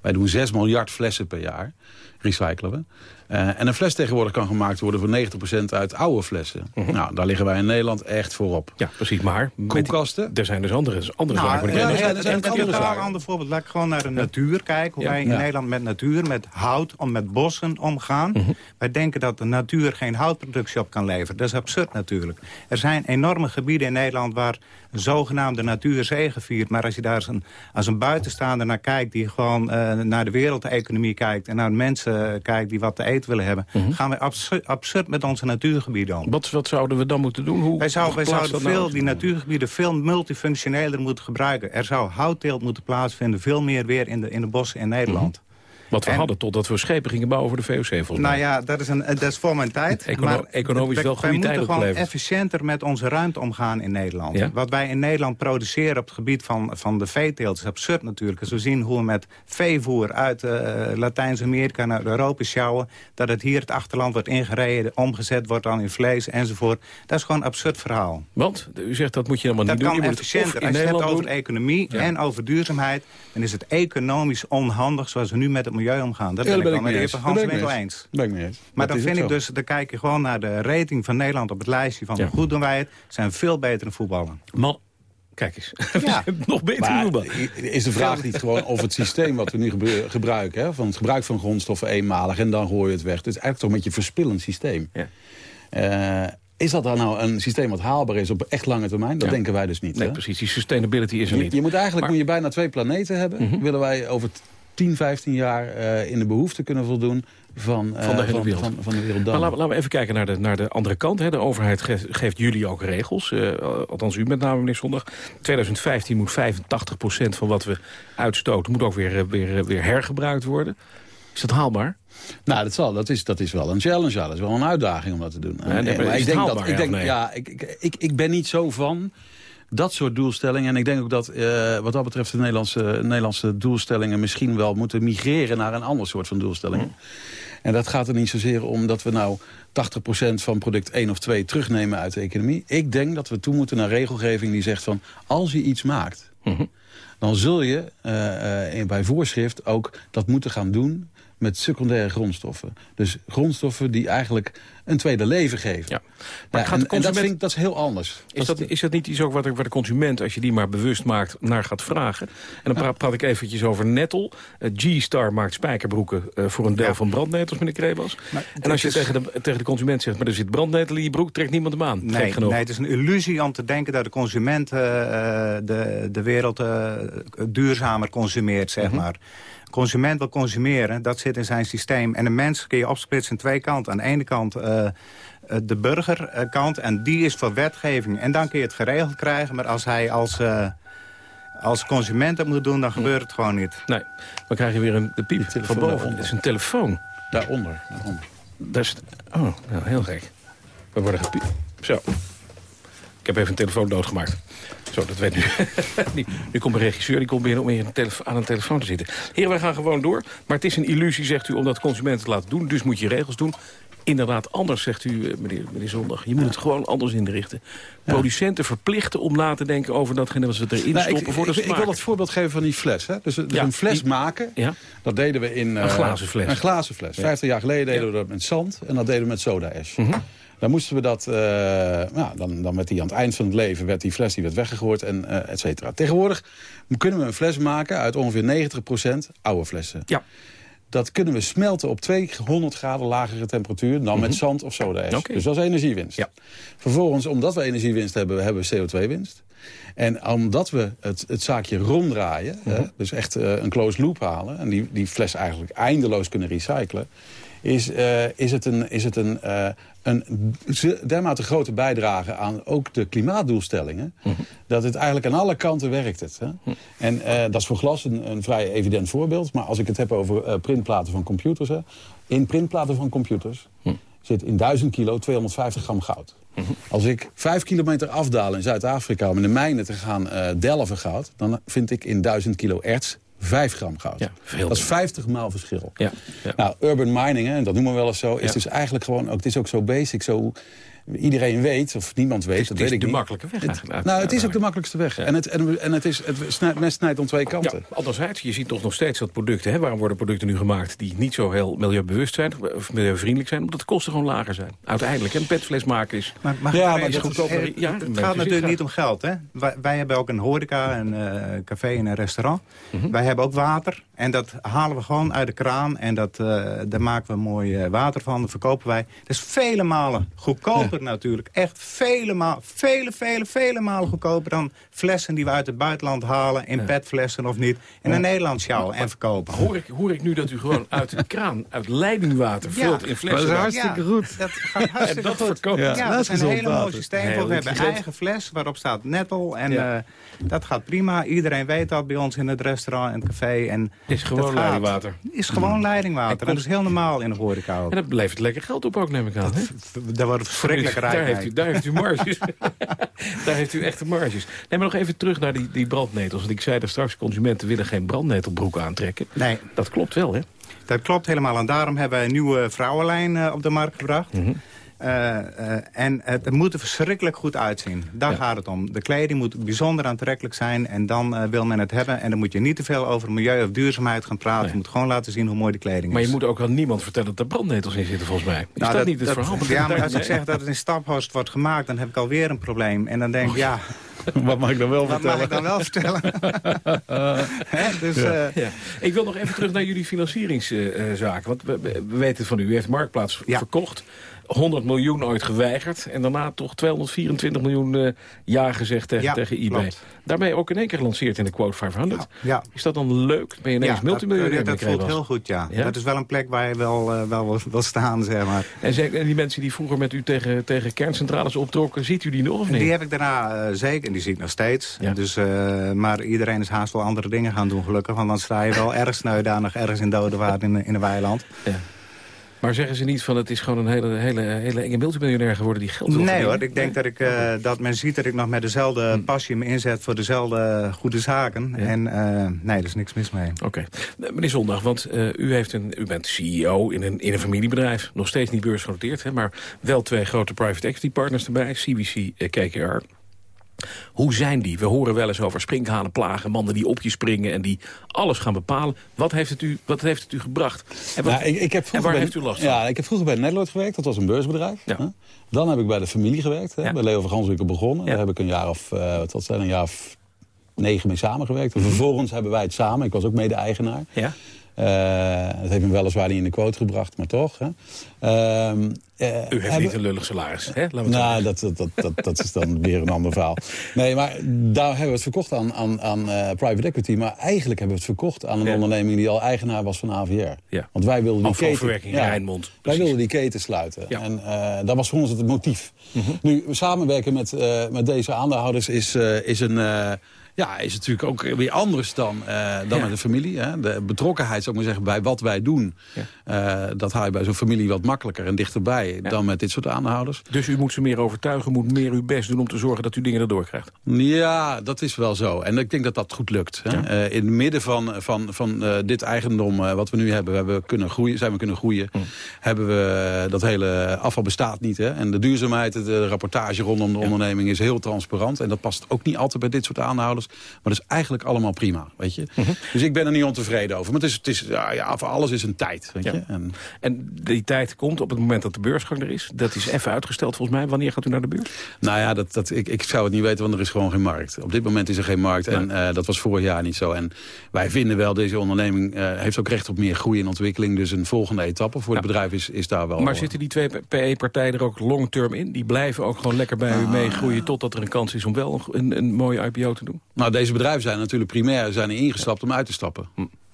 Wij doen 6 miljard flessen per jaar, recyclen we. Uh, en een fles tegenwoordig kan gemaakt worden voor 90% uit oude flessen. Uh -huh. Nou, daar liggen wij in Nederland echt voorop. Ja, precies. Maar koelkasten. er zijn dus andere, andere nou, zaken. Ja, ja, ja, er zijn andere zaken. Een ander voorbeeld. Laat ik gewoon naar de natuur kijken. Hoe ja. wij in ja. Nederland met natuur, met hout, om met bossen omgaan. Uh -huh. Wij denken dat de natuur geen houtproductie op kan leveren. Dat is absurd natuurlijk. Er zijn enorme gebieden in Nederland waar zogenaamde natuur zegeviert. Maar als je daar als een, als een buitenstaander naar kijkt... die gewoon uh, naar de wereldeconomie kijkt... en naar mensen kijkt die wat te eten willen hebben... -huh. gaan we absurd, absurd, met onze natuurgebieden om. Wat, wat zouden we dan moeten doen? Hoe wij, zou, wij zouden veel, nou? die natuurgebieden veel multifunctioneler moeten gebruiken. Er zou houtteelt moeten plaatsvinden, veel meer weer in de, in de bossen in Nederland. Wat we en, hadden totdat we schepen gingen bouwen voor de VOC volgens mij. Nou ja, dat is, een, dat is voor mijn tijd. Econo maar economisch we, wel goede tijd Wij moeten gewoon efficiënter met onze ruimte omgaan in Nederland. Ja? Wat wij in Nederland produceren op het gebied van, van de veeteelt is absurd natuurlijk. Als we zien hoe we met veevoer uit uh, Latijns-Amerika naar Europa sjouwen... dat het hier het achterland wordt ingereden, omgezet wordt dan in vlees enzovoort. Dat is gewoon een absurd verhaal. Want? U zegt dat moet je helemaal dat niet doen. Dat kan efficiënter. Als je het hebt over economie ja. en over duurzaamheid... dan is het economisch onhandig zoals we nu met het milieu omgaan. Dat ja, ben, ben ik wel met de eens. heer Hans Winkel eens. Ben ik mee eens. Maar dat dan vind ik dus, dan kijk je gewoon naar de rating van Nederland op het lijstje van ja. hoe goed doen wij het. Zijn veel beter in voetballen. Man, kijk eens. Ja. nog beter voetbal. Is de vraag niet gewoon of het systeem wat we nu gebruiken... Hè, van het gebruik van grondstoffen eenmalig en dan gooi je het weg. Het is eigenlijk toch een beetje een verspillend systeem. Ja. Uh, is dat dan nou een systeem wat haalbaar is op echt lange termijn? Dat ja. denken wij dus niet. Nee, hè? precies. Die sustainability is er je, niet. Je moet eigenlijk maar... moet je bijna twee planeten hebben. -huh. Willen wij over 10, 15 jaar uh, in de behoefte kunnen voldoen van, uh, van de hele van, wereld. Van, van de wereld maar laten, laten we even kijken naar de, naar de andere kant. Hè. De overheid geeft, geeft jullie ook regels. Uh, althans u met name, meneer Zondag. 2015 moet 85% van wat we uitstoten... moet ook weer, weer, weer hergebruikt worden. Is dat haalbaar? Nou, dat, zal, dat, is, dat is wel een challenge. Ja. Dat is wel een uitdaging om dat te doen. Ja, maar ik denk haalbaar, dat ik denk, nee? ja, ik, ik, ik, ik ben niet zo van dat soort doelstellingen. En ik denk ook dat uh, wat dat betreft de Nederlandse, Nederlandse doelstellingen... misschien wel moeten migreren naar een ander soort van doelstellingen. En dat gaat er niet zozeer om dat we nou 80% van product 1 of 2 terugnemen uit de economie. Ik denk dat we toe moeten naar regelgeving die zegt van... als je iets maakt, Mhm. dan zul je eh, eh, bij voorschrift ook dat moeten gaan doen met secundaire grondstoffen. Dus grondstoffen die eigenlijk een tweede leven geven. Ja. Maar gaat de en, en dat, consument- vind ik, dat is heel anders. Is dat, is dat niet iets ook wat er- waar de consument, als je die maar bewust maakt, naar gaat vragen? En dan praat, praat ik eventjes over Nettle. Eh, G-Star maakt spijkerbroeken eh, voor een deel van brandnetels, meneer Krebels. En als je is- tegen, de, tegen de consument zegt, maar er zit brandnetel in je broek, trekt niemand hem aan. Nee, genoeg. nee, het is een illusie om te denken dat de consument eh, eh, de, de wereld eh, duurzamer consumeert, zeg maar. Consument wil consumeren, dat zit in zijn systeem. En een mens kun je opsplitsen in twee kanten. Aan de ene kant eh, eh, de burgerkant, en die is voor wetgeving. En dan kun je het geregeld krijgen, maar als hij als, eh, als consument dat moet doen, dan gebeurt het gewoon niet. Nee, dan krijg je weer een de piep van boven. Dat is een telefoon. Daaronder. daaronder. Dat is, oh, nou, heel gek. We worden gepie... Zo. Ik heb even een telefoon doodgemaakt. Zo, dat weet nu. nu, nu komt een regisseur, die komt binnen om hier een telefo- aan een telefoon te zitten. Heren, wij gaan gewoon door. Maar het is een illusie, zegt u, om dat consumenten te laten doen. Dus moet je regels doen. Inderdaad, anders, zegt u, eh, meneer, meneer Zondag. Je moet het gewoon anders inrichten. Producenten verplichten om na te denken over datgene wat ze erin Nou, ik, stoppen voor ik, ik wil het voorbeeld geven van die fles. Hè? Dus, dus Ja, een fles die- maken, Ja. dat deden we in... Een eh, glazen fles. Een glazen fles. Ja. Vijftig jaar geleden deden we dat met zand en dat deden we met soda ash. Mhm. Dan moesten we dat, nou, dan, dan werd die aan het eind van het leven, werd die fles die werd weggegooid en eh et cetera. Tegenwoordig kunnen we een fles maken uit ongeveer 90% oude flessen. Ja. Dat kunnen we smelten op 200 graden lagere temperatuur dan met zand of soda ash. Mhm. Dus dat is energiewinst. Vervolgens, omdat we energiewinst hebben, hebben we CO2-winst. En omdat we het, het zaakje ronddraaien, Mhm. hè, dus echt eh, een closed loop halen... en die, die fles eigenlijk eindeloos kunnen recyclen... is, eh, is het een, is het een, eh, een dermate grote bijdrage aan ook de klimaatdoelstellingen... Mhm. dat het eigenlijk aan alle kanten werkt. Het, hè. En eh, dat is voor glas een, een vrij evident voorbeeld. Maar als ik het heb over printplaten van computers... Hè, in printplaten van computers zit in 1000 kilo 250 gram goud. Als ik vijf kilometer afdaal in Zuid-Afrika om in de mijnen te gaan delven goud... dan vind ik in 1000 kilo erts 5 gram goud. veel dat is 50 maal verschil. Ja, Nou, urban mining, hè, dat noemen we wel eens zo, is Ja. dus eigenlijk gewoon... Ook, het is ook zo basic, zo... Iedereen weet, of niemand weet, Het is- dat het is weet ik de niet. makkelijke weg Het- eigenlijk. nou, het is ook de makkelijkste weg. En, het, en, en het, is, het snijdt, mes snijdt om twee kanten. Ja, anderzijds, je ziet toch nog steeds dat producten... Hè, waarom worden producten nu gemaakt die niet zo heel milieubewust zijn... of milieuvriendelijk zijn, omdat de kosten gewoon lager zijn. Uiteindelijk, een petfles maken is... Maar, ja, maar goedkoper. Ja, het gaat natuurlijk graag. niet om geld. Hè? Wij, wij hebben ook een horeca, een eh, café en een restaurant. Mhm. Wij hebben ook water. En dat halen we gewoon uit de kraan. En dat, eh, daar maken we mooi eh, water van. Dat verkopen wij. Dat is vele malen goedkoper natuurlijk. Echt vele malen, vele, vele, vele malen goedkoper dan flessen die we uit het buitenland halen. In petflessen of niet. En naar Nederland sjouwen en verkopen. Hoor ik, hoor ik nu dat u gewoon uit de kraan, uit leidingwater... Ja. vult in flessen? Dat is hartstikke goed. Dat gaat hartstikke En dat goed. verkoopt. Ja, Ja, dat is een hele mooi water. systeem. We hebben een eigen fles waarop staat nettel. En Ja. eh, dat gaat prima. Iedereen weet dat bij ons in het restaurant en het café. En Is gewoon leidingwater. Is gewoon leidingwater. En En dat is heel normaal in de horeca. En dat levert lekker geld op ook, neem ik aan. hè? Daar wordt verschrikkelijk daar heeft, u, daar heeft u marges. daar heeft u echte marges. Nee, maar nog even terug naar die, die brandnetels. Want ik zei daar straks, consumenten willen geen brandnetelbroek aantrekken. Nee. Dat klopt wel, hè? Dat klopt helemaal. En daarom hebben wij een nieuwe vrouwenlijn eh, op de markt gebracht. Mhm. Eh, eh, en het moet er verschrikkelijk goed uitzien. Daar gaat het om. De kleding moet bijzonder aantrekkelijk zijn. En dan eh, wil men het hebben. En dan moet je niet te veel over milieu of duurzaamheid gaan praten. Je moet gewoon laten zien hoe mooi de kleding Maar is. je moet ook aan niemand vertellen dat er brandnetels in zitten, volgens mij. Is Nou, dat, niet het verhaal? Ja, maar als ik zeg dat het in Staphorst wordt gemaakt... dan heb ik alweer een probleem. En dan denk ik, ja... Wat mag ik dan wel Wat mag ik dan wel vertellen? Dus, Ja. Ja. Ik wil nog even terug naar jullie financieringszaken. want we, we- we weten van u, u heeft Marktplaats verkocht. 100 miljoen ooit geweigerd. En daarna toch 224 miljoen eh, ja gezegd tegen, Ja, tegen eBay. klopt. Daarmee ook in één keer gelanceerd in de quote 500. ja. Is dat dan leuk? Ben je ineens ja, multimiljonair? dat, dat meneer voelt heel goed, ja. Dat is wel een plek waar je wel, eh, wel wil, staan, zeg maar. En, die mensen die vroeger met u tegen, tegen kerncentrales optrokken... ziet u die nog of niet? die heb ik daarna eh, zeker, en die zie ik nog steeds. Dus, eh, maar iedereen is haast wel andere dingen gaan doen, gelukkig. Want dan sta je wel daar nog ergens in Dodewaard in, in een weiland. Ja. Maar zeggen ze niet van het is gewoon een hele, hele, hele enge multimiljonair geworden die geld wil Nee hoor, ik denk dat, ik, eh, dat men ziet dat ik nog met dezelfde Hm. passie me inzet voor dezelfde goede zaken. En eh, nee, er is niks mis mee. Oké. Eh, Meneer Zondag, want u, heeft een, u bent CEO in een, in een familiebedrijf. Nog steeds niet beursgenoteerd, hè, maar wel twee grote private equity partners erbij. CBC, KKR. Hoe zijn die? We horen wel eens over springhanenplagen, mannen die op je springen en die alles gaan bepalen. Wat heeft het u, wat heeft het u gebracht? En, wat- Nou, ik, ik heb en waar bij- heeft u last van? Ja, ik heb vroeger bij Nederland gewerkt. Dat was een beursbedrijf. hè. Dan heb ik bij de familie gewerkt. Hè, Bij Leo van Ganswinkel begonnen. Daar heb ik een jaar of, eh, wat dat zijn, een jaar of negen mee samengewerkt. En vervolgens hebben wij het samen. Ik was ook mede-eigenaar. Ja. Eh, dat heeft me weliswaar niet in de quote gebracht, maar toch. Hè. Ehm, eh, U heeft niet een lullig salaris, hè? Nou, dat, dat, dat, dat, is dan weer een ander verhaal. Nee, maar daar hebben we het verkocht aan, aan, aan eh, private equity. Maar eigenlijk hebben we het verkocht aan een onderneming... die al eigenaar was van AVR. Ja. Want wij wilden die keten... Afvalverwerking Rijnmond, Wij wilden die keten sluiten. En dat was voor ons het motief. Nu, samenwerken met, met deze aandeelhouders is, is een... ja, is natuurlijk ook weer anders dan, eh, dan Ja. met een familie. Hè. De betrokkenheid, zou ik maar zeggen, bij wat wij doen... eh, dat haal je bij zo'n familie wat makkelijker en dichterbij... dan met dit soort aandeelhouders. Dus u moet ze meer overtuigen, moet meer uw best doen om te zorgen dat u dingen erdoor krijgt. Ja, dat is wel zo. En ik denk dat dat goed lukt. Hè. Eh, in het midden van, van, van dit eigendom wat we nu hebben, we hebben kunnen groeien, zijn we kunnen groeien. Hm. Hebben we dat hele afval bestaat niet. Hè. En de duurzaamheid, de rapportage rondom de onderneming is heel transparant. En dat past ook niet altijd bij dit soort aandeelhouders. Maar dat is eigenlijk allemaal prima. Weet je? Mhm. Dus ik ben er niet ontevreden over. Maar het is, het is, ja, ja, voor alles is een tijd. Weet Ja. je? En, En die tijd komt op het moment dat de beursgang er is. Dat is even uitgesteld volgens mij. Wanneer gaat u naar de beurs? Nou ja, dat, dat, ik, ik zou het niet weten, want er is gewoon geen markt. Op dit moment is er geen markt en eh, dat was vorig jaar niet zo. En wij vinden wel, deze onderneming eh, heeft ook recht op meer groei en ontwikkeling. Dus een volgende etappe voor het bedrijf is, is daar wel... Maar zitten die twee PE-partijen er ook long-term in? Die blijven ook gewoon lekker bij u meegroeien... totdat er een kans is om wel een, een mooie IPO te doen? Nou, deze bedrijven zijn natuurlijk primair zijn er ingestapt om uit te stappen.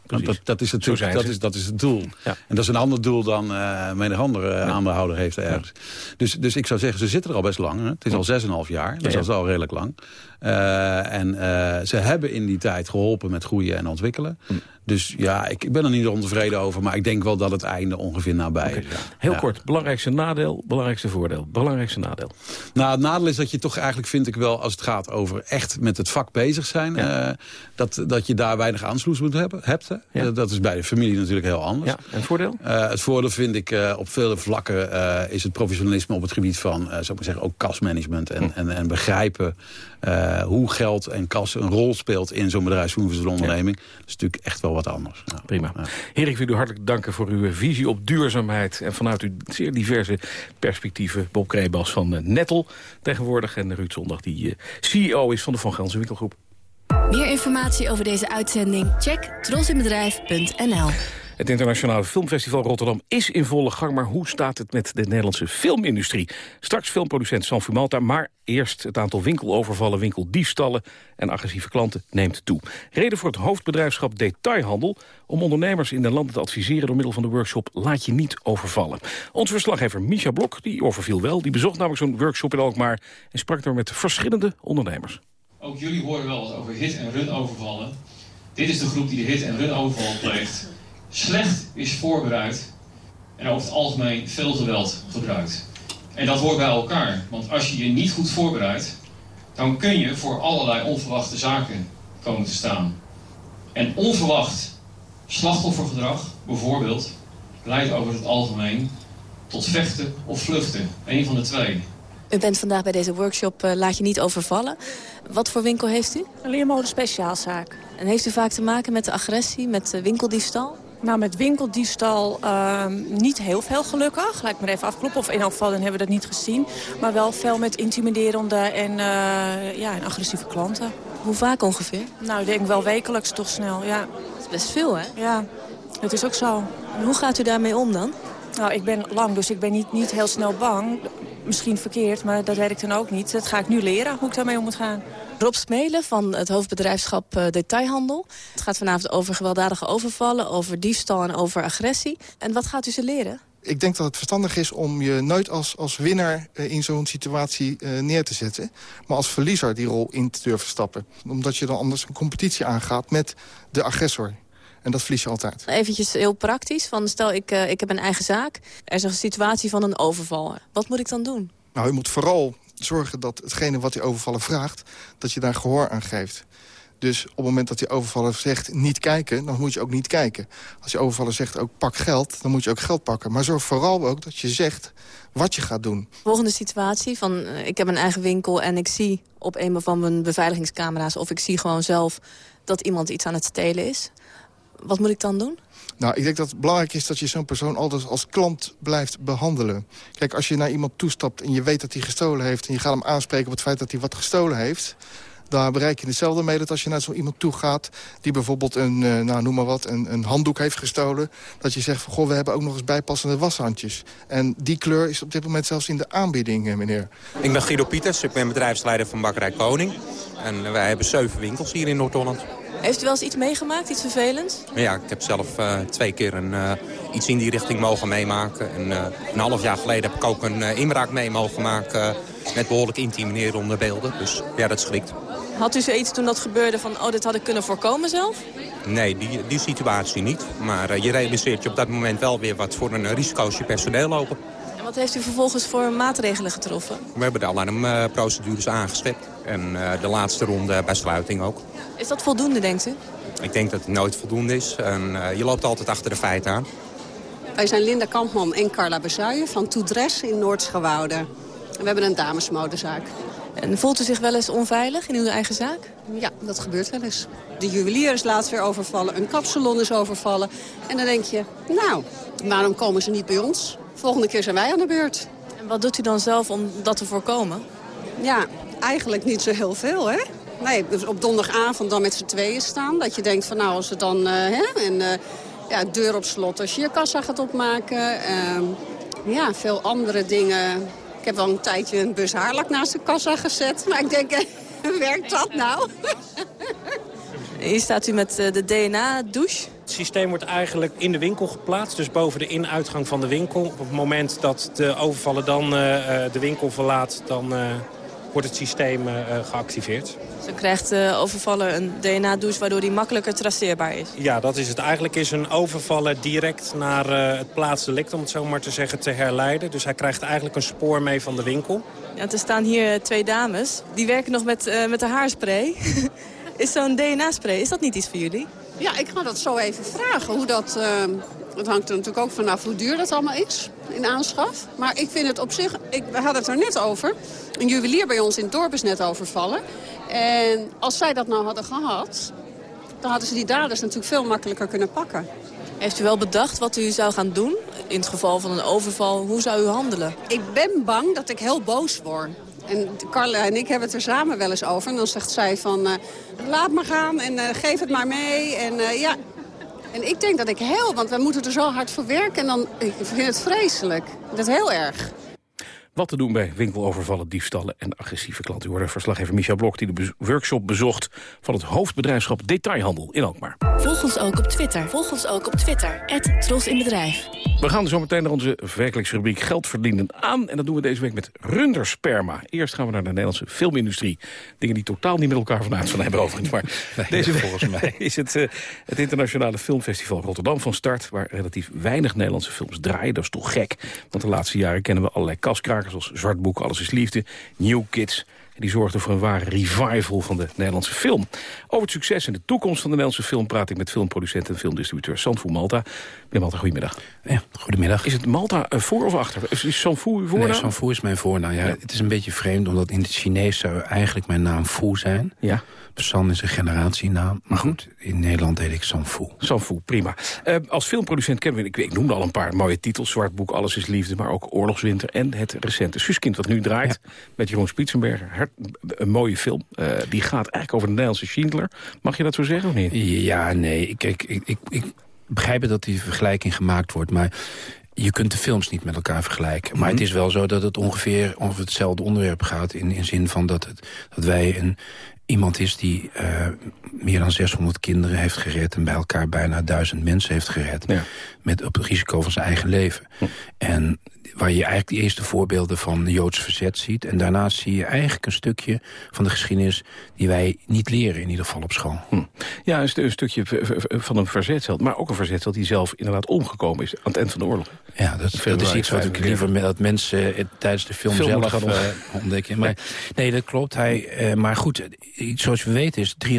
Want dat, dat, is natuurlijk, dat, is, dat is het doel. En dat is een ander doel dan uh, menig andere uh, aandeelhouder heeft ergens. Dus, dus ik zou zeggen, ze zitten er al best lang. Hè. Het is al 6,5 jaar, dus dat is al redelijk lang. Uh, en uh, ze hebben in die tijd geholpen met groeien en ontwikkelen. Hm. Dus ja, ik, ik, ben er niet ontevreden over. Maar ik denk wel dat het einde ongeveer nabij is. Heel ja. kort, belangrijkste nadeel, belangrijkste voordeel. Belangrijkste nadeel. Nou, het nadeel is dat je toch eigenlijk, vind ik wel... als het gaat over echt met het vak bezig zijn... Ja. Uh, dat, dat je daar weinig aansluis moet hebben, hebt. Dat is bij de familie natuurlijk heel anders. Ja. En het voordeel? Uh, het voordeel vind ik op vele vlakken... is het professionalisme op het gebied van, zou ik maar zeggen... ook kasmanagement en, hm. en, en begrijpen... hoe geld en kas een rol speelt in zo'n bedrijfsvoeringsonderneming. Dat is natuurlijk echt wel wat anders. Ja, Prima. Ja. Heer, ik wil u hartelijk danken voor uw visie op duurzaamheid... en vanuit uw zeer diverse perspectieven. Bob Krebas van uh, Nettel tegenwoordig en Ruud Zondag... die uh, CEO is van de Van Gelsen Winkelgroep. Meer informatie over deze uitzending? Check trosinbedrijf.nl het internationale filmfestival Rotterdam is in volle gang... maar hoe staat het met de Nederlandse filmindustrie? Straks filmproducent Sanfu Malta, maar eerst het aantal winkelovervallen... winkeldiefstallen en agressieve klanten neemt toe. Reden voor het hoofdbedrijfschap Detailhandel... om ondernemers in de landen te adviseren door middel van de workshop Laat je niet overvallen. Onze verslaggever Misha Blok, die overviel wel... die bezocht namelijk zo'n workshop in Alkmaar... en sprak door met verschillende ondernemers. Ook jullie horen wel wat over hit- en run-overvallen. Dit is de groep die de hit- en run-overval pleegt slecht is voorbereid en over het algemeen veel geweld gebruikt. En dat hoort bij elkaar, want als je je niet goed voorbereidt, dan kun je voor allerlei onverwachte zaken komen te staan. En onverwacht slachtoffergedrag, bijvoorbeeld, leidt over het algemeen tot vechten of vluchten. Een van de twee. U bent vandaag bij deze workshop uh, Laat je niet overvallen. Wat voor winkel heeft u? Een leermode speciaalzaak. En heeft u vaak te maken met de agressie, met de winkeldiefstal? Nou, met winkeldiefstal uh, niet heel veel gelukkig. Laat ik maar even afkloppen. Of in elk geval dan hebben we dat niet gezien. Maar wel veel met intimiderende en, uh, ja, en agressieve klanten. Hoe vaak ongeveer? Nou, ik denk wel wekelijks toch snel, ja. Dat is best veel, hè? Ja, dat is ook zo. En hoe gaat u daarmee om dan? Nou, ik ben lang, dus ik ben niet, niet heel snel bang. Misschien verkeerd, maar dat weet ik dan ook niet. Dat ga ik nu leren, hoe ik daarmee om moet gaan. Rob Smelen van het hoofdbedrijfschap uh, Detailhandel. Het gaat vanavond over gewelddadige overvallen, over diefstal en over agressie. En wat gaat u ze leren? Ik denk dat het verstandig is om je nooit als, als winnaar uh, in zo'n situatie uh, neer te zetten. Maar als verliezer die rol in te durven stappen. Omdat je dan anders een competitie aangaat met de agressor. En dat verlies je altijd. Eventjes heel praktisch. Van stel, ik, ik heb een eigen zaak. Er is een situatie van een overval. Wat moet ik dan doen? Nou, je moet vooral zorgen dat hetgene wat die overvaller vraagt... dat je daar gehoor aan geeft. Dus op het moment dat die overvaller zegt niet kijken, dan moet je ook niet kijken. Als je overvaller zegt ook pak geld, dan moet je ook geld pakken. Maar zorg vooral ook dat je zegt wat je gaat doen. Volgende situatie, van uh, ik heb een eigen winkel en ik zie op een van mijn beveiligingscamera's... of ik zie gewoon zelf dat iemand iets aan het stelen is. Wat moet ik dan doen? Nou, ik denk dat het belangrijk is dat je zo'n persoon altijd als klant blijft behandelen. Kijk, als je naar iemand toestapt en je weet dat hij gestolen heeft... en je gaat hem aanspreken op het feit dat hij wat gestolen heeft... daar bereik je hetzelfde mee dat als je naar zo iemand toe gaat... die bijvoorbeeld een, uh, nou, noem maar wat, een, een, handdoek heeft gestolen... dat je zegt van, goh, we hebben ook nog eens bijpassende washandjes. En die kleur is op dit moment zelfs in de aanbieding, eh, meneer. Ik ben Guido Pieters, ik ben bedrijfsleider van Bakkerij Koning. En wij hebben zeven winkels hier in Noord-Holland. Heeft u wel eens iets meegemaakt, iets vervelends? Ja, ik heb zelf uh, twee keer een, uh, iets in die richting mogen meemaken. En, uh, een half jaar geleden heb ik ook een inbraak mee mogen maken... met behoorlijk intimiderende beelden. Dus ja, dat schrikt. Had u zoiets toen dat gebeurde van, oh, dit had ik kunnen voorkomen zelf? Nee, die, die situatie niet. Maar je realiseert je op dat moment wel weer wat voor een risico's je personeel lopen. Wat heeft u vervolgens voor maatregelen getroffen? We hebben de alarmprocedures aangeschept. En de laatste ronde bij sluiting ook. Is dat voldoende, denkt u? Ik denk dat het nooit voldoende is. En, uh, je loopt altijd achter de feiten aan. Wij zijn Linda Kampman en Carla Bezuijen van Toedres in Noordschouwoude. We hebben een damesmodezaak. En voelt u zich wel eens onveilig in uw eigen zaak? Ja, dat gebeurt wel eens. De juwelier is laatst weer overvallen, een kapsalon is overvallen. En dan denk je, nou, waarom komen ze niet bij ons? Volgende keer zijn wij aan de beurt. En wat doet u dan zelf om dat te voorkomen? Ja, eigenlijk niet zo heel veel, hè? Nee, dus op donderdagavond dan met z'n tweeën staan. Dat je denkt van nou, als het dan... Uh, hè, en, uh, ja, deur op slot als je je kassa gaat opmaken. Uh, ja, veel andere dingen. Ik heb wel een tijdje een bus haarlak naast de kassa gezet. Maar ik denk, werkt dat nou? Hier staat u met de DNA-douche. Het systeem wordt eigenlijk in de winkel geplaatst. Dus boven de in-uitgang van de winkel. Op het moment dat de overvaller dan de winkel verlaat... dan wordt het systeem uh, geactiveerd. Zo krijgt de overvaller een DNA-douche waardoor die makkelijker traceerbaar is? Ja, dat is het. Eigenlijk is een overvaller direct naar het plaatsdelict, om het zo maar te zeggen, te herleiden. Dus hij krijgt eigenlijk een spoor mee van de winkel. Ja, er staan hier twee dames. Die werken nog met, met de haarspray. is zo'n DNA-spray, is dat niet iets voor jullie? Ja, ik ga dat zo even vragen. Hoe dat, uh, het hangt er natuurlijk ook vanaf hoe duur dat allemaal is in aanschaf. Maar ik vind het op zich, ik, we hadden het er net over. Een juwelier bij ons in het dorp is net overvallen. En als zij dat nou hadden gehad, dan hadden ze die daders natuurlijk veel makkelijker kunnen pakken. Heeft u wel bedacht wat u zou gaan doen? In het geval van een overval, hoe zou u handelen? Ik ben bang dat ik heel boos word. En Carla en ik hebben het er samen wel eens over. En dan zegt zij van, uh, laat maar gaan en uh, geef het maar mee. En uh, ja, en ik denk dat ik heel, want we moeten er zo hard voor werken. En dan, ik vind het vreselijk. Dat is heel erg. Wat te doen bij winkelovervallen, diefstallen en agressieve klanten. U hoorde verslaggever Michel Blok die de workshop bezocht... van het hoofdbedrijfschap Detailhandel in Alkmaar. Volg ons ook op Twitter. Volg ons ook op Twitter. Tros in Bedrijf. We gaan zo meteen naar onze werkelijksrubriek Geld verdienen aan. En dat doen we deze week met rundersperma. Eerst gaan we naar de Nederlandse filmindustrie. Dingen die totaal niet met elkaar vanuit van hebben overigens. Maar nee, deze week volgens mij is het, uh, het internationale filmfestival Rotterdam van start... waar relatief weinig Nederlandse films draaien. Dat is toch gek, want de laatste jaren kennen we allerlei kaskrakers... zoals Zwartboek, Alles is Liefde, New Kids... En die zorgden voor een ware revival van de Nederlandse film. Over het succes en de toekomst van de Nederlandse film... praat ik met filmproducent en filmdistributeur Sanfu Malta. Meneer Malta, goedemiddag. Ja, goedemiddag. Is het Malta uh, voor of achter? Is Sanfu uw voornaam? Nee, Sanfu is mijn voornaam. Ja, ja, Het is een beetje vreemd, omdat in het Chinees zou eigenlijk mijn naam Fu zijn. Ja. San is een generatienaam. Maar goed, in Nederland heet ik Sanfu. Sanfu, prima. Uh, als filmproducent kennen we, ik, ik noemde al een paar mooie titels. Zwartboek, Alles is Liefde, maar ook Oorlogswinter. En het recente Suskind, wat nu draait ja. met Jeroen Spitsenberger. Een mooie film. Uh, die gaat eigenlijk over de Nederlandse Schindler. Mag je dat zo zeggen of niet? Ja, nee. Ik, ik, ik begrijp dat die vergelijking gemaakt wordt. Maar je kunt de films niet met elkaar vergelijken. Maar mm -hmm. het is wel zo dat het ongeveer over hetzelfde onderwerp gaat... in, in zin van dat, het, dat wij een iemand is die uh, meer dan 600 kinderen heeft gered... en bij elkaar bijna duizend mensen heeft gered. Ja. Met op het risico van zijn eigen leven. En waar je eigenlijk de eerste voorbeelden van Joods verzet ziet. En daarnaast zie je eigenlijk een stukje van de geschiedenis... die wij niet leren, in ieder geval op school. Hm. Ja, een, een, stukje van een verzetsheld. Maar ook een verzetsheld die zelf inderdaad omgekomen is... aan het eind van de oorlog. Ja, dat, dat is iets wat ik liever met dat mensen eh, tijdens de film, film zelf uh, ontdekken. Maar, nee, dat klopt. Hij, uh, maar goed, zoals we weten is 83%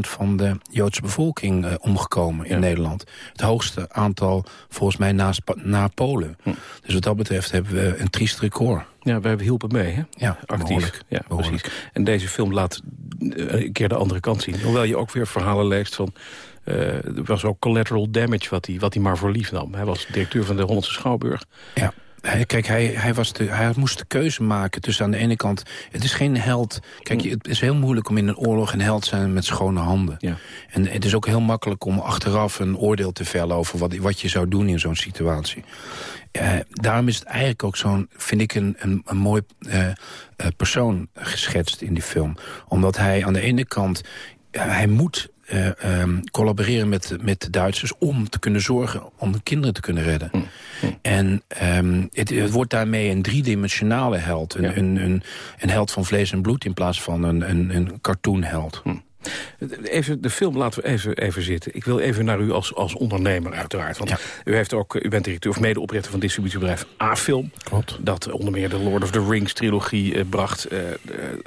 van de Joodse bevolking uh, omgekomen in ja. Nederland. Het hoogste aantal volgens mij naast, na Polen. Hm. Dus wat dat betreft hebben we een triest record. Ja, we hielpen mee, hè? Ja, actief. Behoorlijk. Ja, precies. En deze film laat een keer de andere kant zien. Hoewel je ook weer verhalen leest van... Uh, er was ook collateral damage wat hij, wat hij maar voor lief nam. Hij was directeur van de Hollandse Schouwburg. Ja. Hij, kijk, hij, hij, was de, hij moest de keuze maken tussen aan de ene kant... Het is geen held. Kijk, het is heel moeilijk om in een oorlog een held te zijn met schone handen. Ja. En het is ook heel makkelijk om achteraf een oordeel te vellen... over wat, wat je zou doen in zo'n situatie. Uh, daarom is het eigenlijk ook zo'n, vind ik, een, een, een mooi uh, uh, persoon geschetst in die film. Omdat hij aan de ene kant, hij moet uh, um, collaboreren met, met de Duitsers... om te kunnen zorgen om de kinderen te kunnen redden. Mm. Mm. En um, het, het, wordt daarmee een driedimensionale held. Een, ja. een, een, een, held van vlees en bloed in plaats van een, een, een cartoonheld. Mm. Even, de film laten we even, even zitten. Ik wil even naar u als, als ondernemer uiteraard. Want ja. u, heeft ook, u bent directeur of medeoprichter van distributiebedrijf A-Film. Klopt. Dat onder meer de Lord of the Rings trilogie eh, bracht. Uh, uh,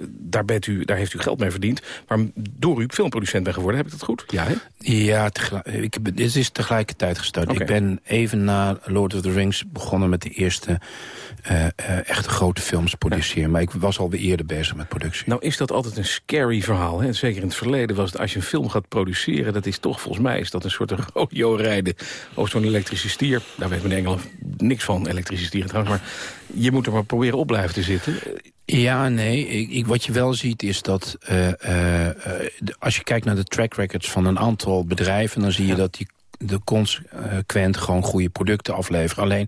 daar, bent u, daar heeft u geld mee verdiend. Maar door u filmproducent bent geworden, heb ik dat goed? Ja, hè? Ja, ik, dit is tegelijkertijd gestart. Okay. Ik ben even na Lord of the Rings begonnen met de eerste echte grote films produceren. Ja. Maar ik was alweer eerder bezig met productie. Nou is dat altijd een scary verhaal. Hè? Zeker in het verleden was het als je een film gaat produceren... dat is toch, volgens mij, is dat een soort rodeo rijden. Of zo'n elektrische stier. Daar weet men in Engeland niks van, elektrische stieren trouwens. Maar je moet er maar proberen op blijven te zitten. Ja, nee. Ik, ik, wat je wel ziet is dat... Uh, uh, als je kijkt naar de track records van een aantal bedrijven... dan zie je ja. dat die de consequent gewoon goede producten afleveren. Alleen,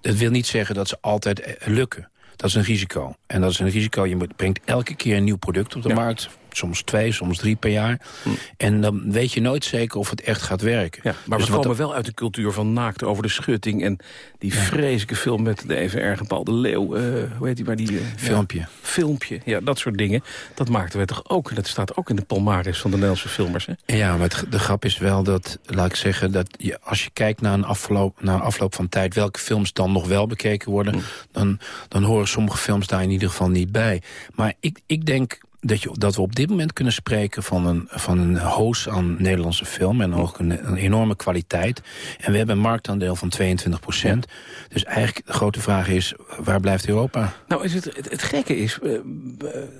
dat wil niet zeggen dat ze altijd lukken. Dat is een risico. En dat is een risico. Je brengt elke keer een nieuw product op de ja. markt soms twee, soms drie per jaar. Hm. En dan weet je nooit zeker of het echt gaat werken. Ja, maar dus we komen wel uit de cultuur van naakt over de schutting... en die vreselijke film met de even erg bepaalde leeuw. Uh, hoe heet die? Maar die uh, filmpje. Ja, filmpje, ja, dat soort dingen. Dat maakten we toch ook. En dat staat ook in de palmares van de Nederlandse filmers. Hè? Ja, maar het, de grap is wel dat, laat ik zeggen... dat je, als je kijkt naar een, afloop, naar een afloop van tijd... welke films dan nog wel bekeken worden... Hm. Dan, dan horen sommige films daar in ieder geval niet bij. Maar ik, ik denk dat, je, dat we op dit moment kunnen spreken van een, van een hoos aan Nederlandse film... en ook een, een enorme kwaliteit. En we hebben een marktaandeel van 22 procent. Dus eigenlijk de grote vraag is, waar blijft Europa? Nou, is het, het, het gekke is, uh,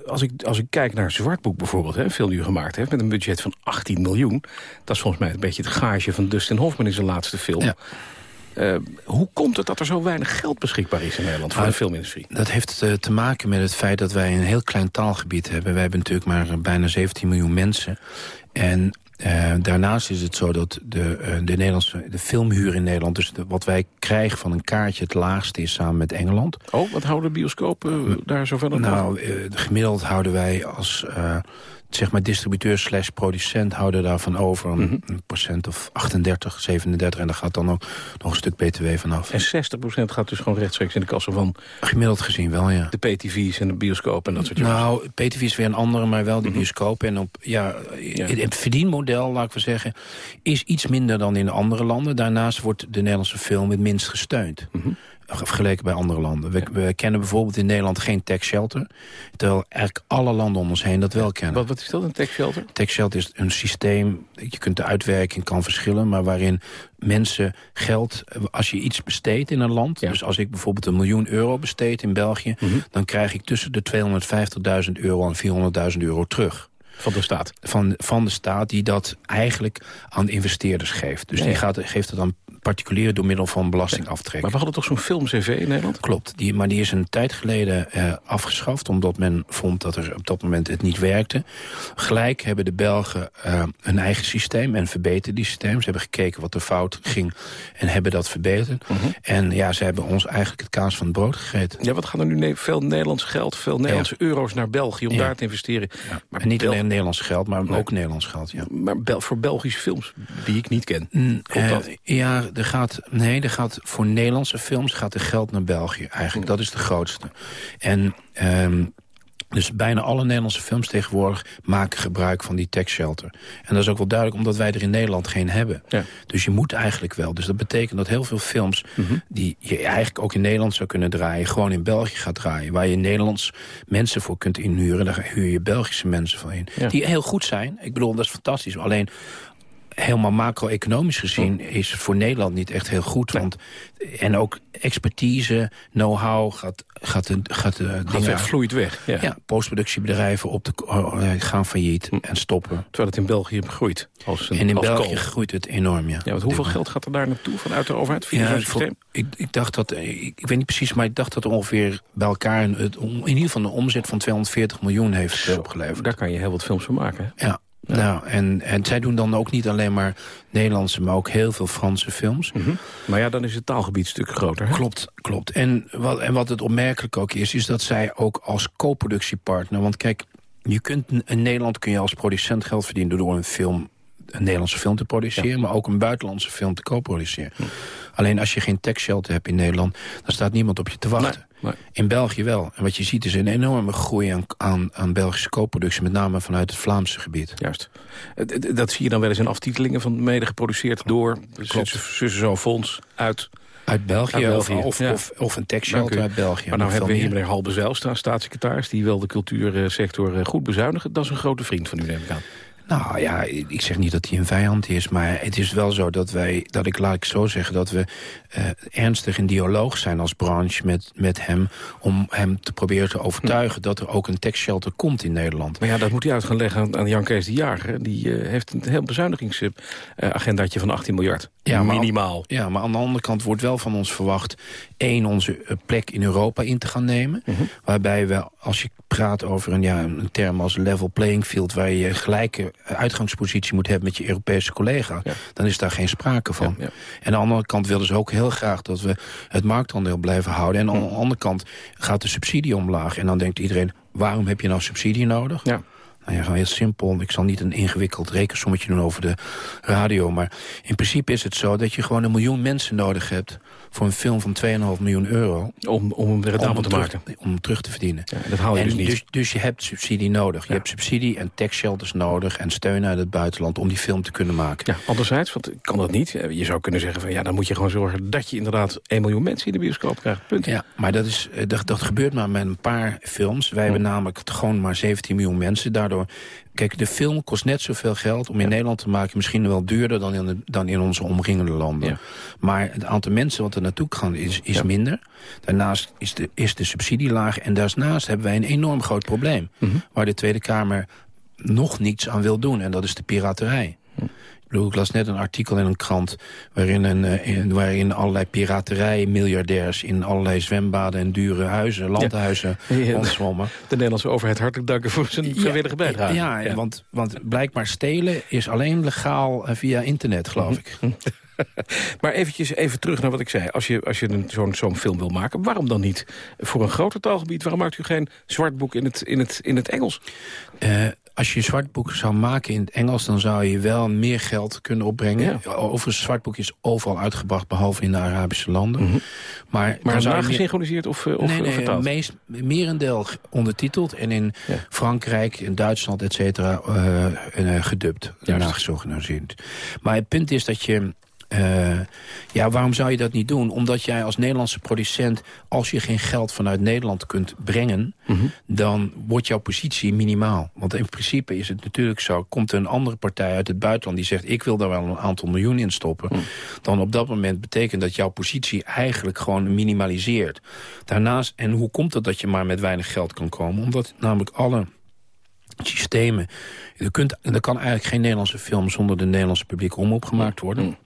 als, ik, als ik kijk naar Zwartboek bijvoorbeeld... Hè, een film die u gemaakt heeft met een budget van 18 miljoen... dat is volgens mij een beetje het gage van Dustin Hoffman in zijn laatste film... Ja. Uh, hoe komt het dat er zo weinig geld beschikbaar is in Nederland voor de filmindustrie? Dat heeft uh, te maken met het feit dat wij een heel klein taalgebied hebben. Wij hebben natuurlijk maar bijna 17 miljoen mensen. En uh, daarnaast is het zo dat de, de, Nederlandse, de filmhuur in Nederland... dus de, wat wij krijgen van een kaartje het laagste is samen met Engeland. Oh, wat houden bioscopen daar zoveel aan? Nou, gemiddeld houden wij als zeg maar distributeur slash producent houden daarvan over een, mm -hmm. een, procent of 38, 37. En daar gaat dan ook nog een stuk btw vanaf. En 60 procent gaat dus gewoon rechtstreeks in de kassen van... Gemiddeld gezien wel, ja. De PTV's en de bioscoop en dat soort dingen. Nou, PTV is weer een andere, maar wel de mm -hmm. bioscoop. En op, ja, ja, het verdienmodel, laat ik wel zeggen, is iets minder dan in andere landen. Daarnaast wordt de Nederlandse film het minst gesteund. Mm -hmm vergeleken bij andere landen. We, kennen bijvoorbeeld in Nederland geen tax shelter. Terwijl eigenlijk alle landen om ons heen dat wel kennen. Wat, wat is dat, een tax shelter? Tax shelter is een systeem, je kunt de uitwerking kan verschillen... maar waarin mensen geld, als je iets besteedt in een land... Ja. dus als ik bijvoorbeeld een miljoen euro besteed in België... Mm -hmm. dan krijg ik tussen de 250.000 euro en 400.000 euro terug. Van de staat? Van, van de staat die dat eigenlijk aan investeerders geeft. Dus ja, die gaat, geeft het dan particulieren door middel van belastingaftrek. Maar we hadden toch zo'n film-cv in Nederland? Klopt, die, maar die is een tijd geleden eh, afgeschaft... omdat men vond dat er op dat moment het niet werkte. Gelijk hebben de Belgen uh, een eigen systeem en verbeterd die systeem. Ze hebben gekeken wat er fout ging en hebben dat verbeterd. Mhm. En ja, ze hebben ons eigenlijk het kaas van het brood gegeten. Ja, wat gaat er nu veel Nederlands geld, veel Nederlandse euro's naar België... om Ja. daar te investeren? Maar niet alleen Nederlands geld, maar ook Nederlands geld, ja. Maar Bel voor Belgische films, die ik niet ken. Mm, eh, ja, er gaat, nee, er gaat voor Nederlandse films gaat er geld naar België eigenlijk. Dat is de grootste. En ehm, dus bijna alle Nederlandse films tegenwoordig maken gebruik van die tax shelter. En dat is ook wel duidelijk omdat wij er in Nederland geen hebben. Dus je moet eigenlijk wel. Dus dat betekent dat heel veel films Mhm. die je eigenlijk ook in Nederland zou kunnen draaien... gewoon in België gaat draaien. Waar je Nederlands mensen voor kunt inhuren. Daar huur je Belgische mensen voor in. Ja. Die heel goed zijn. Ik bedoel, dat is fantastisch. Alleen helemaal macro-economisch gezien is het voor Nederland niet echt heel goed. Want, en ook expertise, know-how gaat, gaat, de, gaat de dingen weg, vloeit weg, ja. postproductiebedrijven op de, eh, gaan failliet en stoppen. Terwijl het in België groeit. Als een, en in als België kool. groeit het enorm, ja. Ja, want hoeveel geld gaat er daar naartoe vanuit de overheid? Via Ja, systeem? ik, ik dacht dat, eh, ik, ik weet niet precies, maar ik dacht dat er ongeveer bij elkaar een, het, in ieder geval een omzet van 240 miljoen heeft eh, opgeleverd. Daar kan je heel wat films van maken. hè? Ja. Nou, en, en zij doen dan ook niet alleen maar Nederlandse, maar ook heel veel Franse films. Maar ja, dan is het taalgebied een stuk groter. Hè? Klopt, klopt. En wat, en wat het opmerkelijk ook is, is dat zij ook als co-productiepartner... want kijk, je kunt, in Nederland kun je als producent geld verdienen... door een film een Nederlandse film te produceren... maar ook een buitenlandse film te co-produceren. Alleen als je geen tax shelter hebt in Nederland... dan staat niemand op je te wachten. In België wel. En wat je ziet is een enorme groei aan, aan, aan Belgische co-productie... met name vanuit het Vlaamse gebied. Juist. Dat zie je dan wel eens in aftitelingen van mede geproduceerd door... Zussen zo'n fonds uit... Uit België, Uit of- of- of- of een tax Dank shelter u. uit België. Maar nou hebben we hier meneer Halbe Zijlstra, staatssecretaris... die wil de cultuursector eh, goed bezuinigen. Dat is een grote vriend van u, neem ik aan. Nou ja, ik zeg niet dat hij een vijand is, maar het is wel zo dat wij, dat ik laat ik zo zeggen, dat we eh, ernstig in dialoog zijn als branche met, met hem, om hem te proberen te overtuigen dat er ook een tax shelter komt in Nederland. Maar ja, dat moet hij uit gaan leggen aan, aan Jan Kees de Jager. Die eh, heeft een heel bezuinigingsagendaatje van 18 miljard. Ja, maar Minimaal. Ja, maar aan de andere kant wordt wel van ons verwacht... één, onze eh, plek in Europa in te gaan nemen. Mhm. Waarbij we, als je praat over een, ja, een term als level playing field... waar je gelijke uitgangspositie moet hebben met je Europese collega... dan is daar geen sprake van. En aan de andere kant willen ze ook heel graag dat we het marktaandeel blijven houden. En aan de andere kant gaat de subsidie omlaag. En dan denkt iedereen, waarom heb je nou subsidie nodig? Ja. Nou ja, gewoon heel simpel. Ik zal niet een ingewikkeld rekensommetje doen over de radio. Maar in principe is het zo dat je gewoon een miljoen mensen nodig hebt... voor een film van 2,5 miljoen euro. Om, om hem rendabel te terug- maken. Om hem terug te verdienen. dat haal je en dus niet. Dus, dus je hebt subsidie nodig. Je hebt subsidie en tax shelters nodig... en steun uit het buitenland om die film te kunnen maken. Ja, anderzijds, want kan dat niet. Eh, Je zou kunnen zeggen van ja, dan moet je gewoon zorgen dat je inderdaad 1 miljoen mensen in de bioscoop krijgt. Punt. Ja, maar dat, is, eh, dat, dat gebeurt maar met een paar films. Wij Hm. hebben namelijk gewoon maar 17 miljoen mensen. Daardoor, kijk, de film kost net zoveel geld om in Nederland te maken. Misschien wel duurder dan in, de- dan in onze omringende landen. Maar het aantal mensen wat er naartoe kan is, is minder. Daarnaast is de, is de subsidie laag. En daarnaast hebben wij een enorm groot probleem. Mhm. Waar de Tweede Kamer nog niets aan wil doen. En dat is de piraterij. Ik las net een artikel in een krant... waarin, een, eh, in- waarin allerlei piraterij-miljardairs... in allerlei zwembaden en dure huizen, landhuizen... Ja. De Nederlandse overheid hartelijk danken voor zijn vrijwillige bijdrage. Ja, Want, want blijkbaar stelen is alleen legaal eh, via internet, geloof ik. Maar eventjes even terug naar wat ik zei. Als je, als je zo'n zo'n film wil maken, waarom dan niet voor een groter taalgebied? Waarom maakt u geen zwart boek in het, in het, in het Engels? Eh, als je een zwartboek zou maken in het Engels... dan zou je wel meer geld kunnen opbrengen. Overigens, een zwartboek is overal uitgebracht... behalve in de Arabische landen. Maar, Maar je meer- nagesynchroniseerd of, eh, of nee, nee, vertaald? meest, merendeel ondertiteld. En in Frankrijk, in Duitsland, et cetera, eh, eh, gedubt. Nagesynchroniseerd. Maar het punt is dat je... eh, ja, waarom zou je dat niet doen? Omdat jij als Nederlandse producent... als je geen geld vanuit Nederland kunt brengen... Mhm. dan wordt jouw positie minimaal. Want in principe is het natuurlijk zo... komt er een andere partij uit het buitenland die zegt... ik wil daar wel een aantal miljoen in stoppen... Mhm. dan op dat moment betekent dat jouw positie eigenlijk gewoon minimaliseert. Daarnaast, en hoe komt het dat je maar met weinig geld kan komen? Omdat namelijk alle systemen... Je kunt, er kan eigenlijk geen Nederlandse film zonder de Nederlandse publieke omroep gemaakt worden.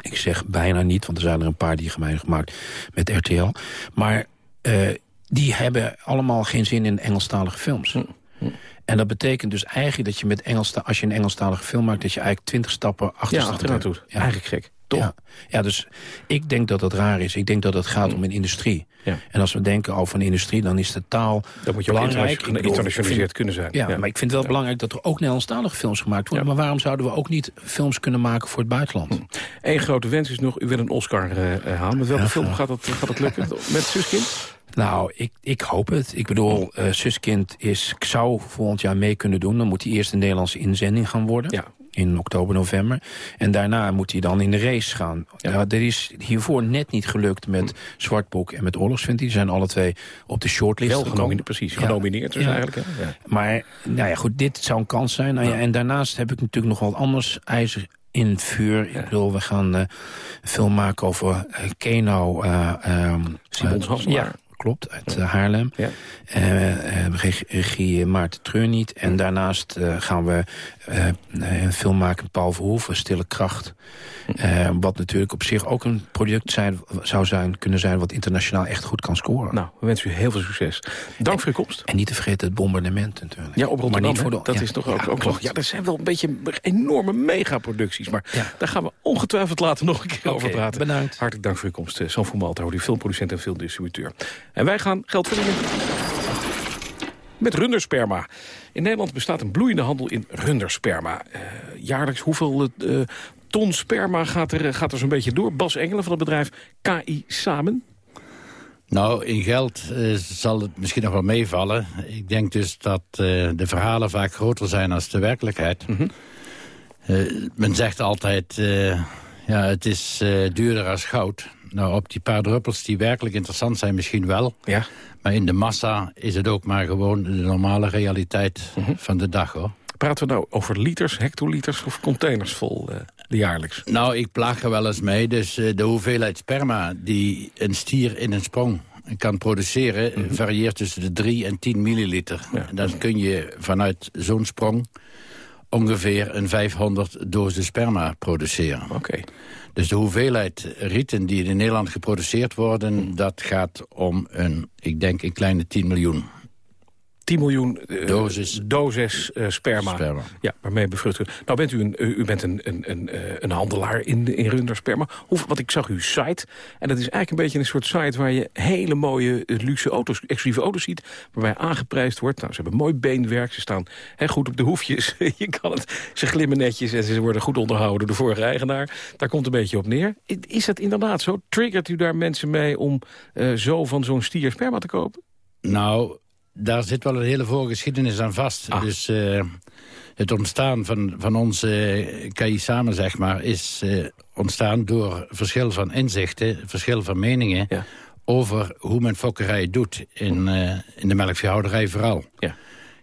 Ik zeg bijna niet, want er zijn er een paar die gemeen gemaakt met RTL. Maar uh, die hebben allemaal geen zin in Engelstalige films. Hm. En dat betekent dus eigenlijk dat je met Engels, als je een Engelstalige film maakt... dat je eigenlijk twintig stappen achter ja, achteruit doet. Ja. Eigenlijk gek. Toch? Ja. ja, dus ik denk dat dat raar is. Ik denk dat het gaat om een industrie. Ja. En als we denken over een industrie, dan is de taal Dan moet je belangrijk. geïnternationaliseerd kunnen zijn. Ja, maar ik vind het wel belangrijk dat er ook Nederlandstalige films gemaakt worden. Maar waarom zouden we ook niet films kunnen maken voor het buitenland? Hm. Eén grote wens is nog, u wil een Oscar uh, halen. Met welke film gaat dat, gaat dat lukken? Met Suskind? Nou, ik, ik hoop het. Ik bedoel, uh, Suskind is, ik zou volgend jaar mee kunnen doen. Dan moet hij eerst een Nederlandse inzending gaan worden. Ja in oktober, november. En daarna moet hij dan in de race gaan. Ja. Nou, dat is hiervoor net niet gelukt met Zwartboek en met Oorlogsvent. Die zijn alle twee op de shortlist Wel genomineerd, precies, genomineerd dus eigenlijk. Ja. Maar nou ja, goed, dit zou een kans zijn. Nou, en daarnaast heb ik natuurlijk nog wat anders ijzer in het vuur. Ik bedoel, we gaan uh, een film maken over uh, Keno. Uh, Simons ja, klopt, uit uh, Haarlem. Ja. Uh, regie Maarten Treurniet. En daarnaast gaan we een film maken, Paul Verhoeven, Stille Kracht. Uh, wat natuurlijk op zich ook een product zijn, zou zijn, kunnen zijn... wat internationaal echt goed kan scoren. Nou, we wensen u heel veel succes. Dank voor uw komst. En niet te vergeten het bombardement natuurlijk. Ja, op Rotterdam. voor de, dat is toch ook, ook nog... Ja, dat zijn wel een beetje enorme megaproducties. Maar daar gaan we ongetwijfeld later nog een keer okay, over praten. Bedankt. Hartelijk dank voor uw komst. Van Malta, die filmproducent en filmdistributeur. En wij gaan geld verdienen met rundersperma. In Nederland bestaat een bloeiende handel in rundersperma. Uh, jaarlijks hoeveel uh, ton sperma gaat er, gaat er zo'n beetje door. Bas Engelen van het bedrijf KI Samen. Nou, in geld uh, zal het misschien nog wel meevallen. Ik denk dus dat de verhalen vaak groter zijn dan de werkelijkheid. Mm -hmm. uh, men zegt altijd, ja, het is duurder als goud. Nou, op die paar druppels die werkelijk interessant zijn misschien wel. Ja. Maar in de massa is het ook maar gewoon de normale realiteit mm -hmm. van de dag, hoor. Praten we nou over liters, hectoliters of containers vol uh, jaarlijks? Nou, ik plaag er wel eens mee. Dus uh, de hoeveelheid sperma die een stier in een sprong kan produceren... Mm -hmm. varieert tussen de 3 en 10 milliliter. Ja. Dan kun je vanuit zo'n sprong ongeveer een 500 dozen sperma produceren. Oké. Okay. Dus de hoeveelheid rieten die in Nederland geproduceerd worden... Dat gaat om een, ik denk, een kleine 10 miljoen. 10 miljoen uh, dosis, uh, sperma. sperma. Ja, waarmee bevrucht Nou bent u een, u bent een, een, een, een handelaar in, in rundersperma. Hoe, want ik zag uw site. En dat is eigenlijk een beetje een soort site waar je hele mooie luxe auto's, exclusieve auto's ziet. Waarbij aangeprijsd wordt. Nou, ze hebben mooi beenwerk. Ze staan he, goed op de hoefjes. je kan het, ze glimmen netjes en ze worden goed onderhouden door de vorige eigenaar. Daar komt een beetje op neer. Is dat inderdaad zo? Triggert u daar mensen mee om uh, zo van zo'n stier sperma te kopen? Nou, daar zit wel een hele voorgeschiedenis aan vast. Ah. Dus uh, het ontstaan van, van onze uh, KI samen, zeg maar... is uh, ontstaan door verschil van inzichten, verschil van meningen... Ja. over hoe men fokkerij doet, in, in de melkveehouderij vooral. Ja.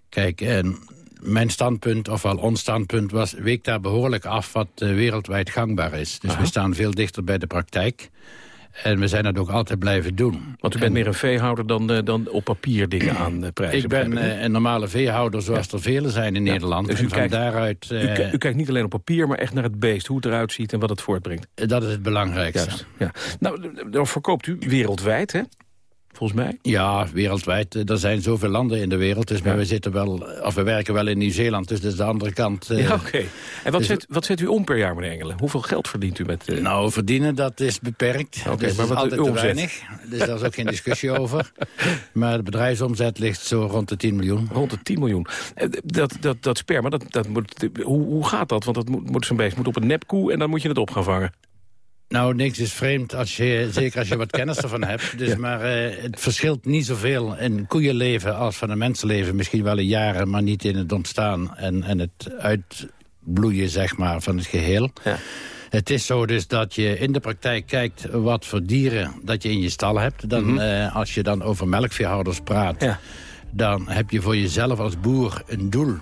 Kijk, en mijn standpunt, ofwel ons standpunt, was, week daar behoorlijk af wat wereldwijd gangbaar is. Dus Aha. we staan veel dichter bij de praktijk. En we zijn dat ook altijd blijven doen. Want u bent meer een veehouder dan, uh, dan op papier dingen aan uh, prijzen. Ik ben uh, een normale veehouder zoals ja. er vele zijn in ja. Nederland. Dus u, kijkt, daaruit, u, u, kijkt niet alleen op papier, maar echt naar het beest. Hoe het eruit ziet en wat het voortbrengt. Dat is het belangrijkste. Juist, ja. Nou, dan verkoopt u wereldwijd, hè? Volgens mij? Ja, wereldwijd. Er zijn zoveel landen in de wereld. Dus ja. maar we, zitten wel, of we werken wel in Nieuw-Zeeland, dus dat is de andere kant. Uh, ja, oké. Okay. En wat, dus, zet, wat zet u om per jaar, meneer Engelen? Hoeveel geld verdient u met... Uh... Nou, verdienen, dat is beperkt. Oké, okay, dus maar wat altijd te weinig. Dus daar is ook geen discussie over. Maar de bedrijfsomzet ligt zo rond de 10 miljoen. Rond de 10 miljoen. Eh, dat, dat, dat sperma, dat, dat moet, hoe, hoe gaat dat? Want dat moet, moet zo'n beest moet op een nepkoe en dan moet je het op gaan vangen. Nou, niks is vreemd, als je, zeker als je wat kennis ervan hebt. Dus, ja. Maar uh, het verschilt niet zoveel in koeienleven als van een mensenleven. Misschien wel in jaren, maar niet in het ontstaan en, en het uitbloeien zeg maar, van het geheel. Ja. Het is zo dus dat je in de praktijk kijkt wat voor dieren dat je in je stal hebt. Dan, mm -hmm. uh, als je dan over melkveehouders praat, ja. dan heb je voor jezelf als boer een doel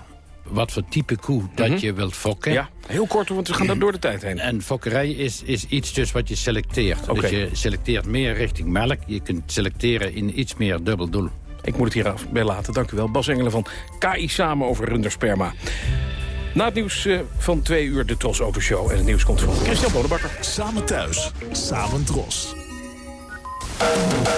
wat voor type koe dat mm -hmm. je wilt fokken. Ja, heel kort, want we gaan daar door de tijd heen. En fokkerij is, is iets dus wat je selecteert. Okay. Dus je selecteert meer richting melk. Je kunt selecteren in iets meer dubbel doel. Ik moet het hier bij laten, dank u wel. Bas Engelen van KI Samen over rundersperma. Na het nieuws uh, van twee uur de Tros Autoshow. En het nieuws komt van Christian Bonenbakker. Samen thuis, samen Tros.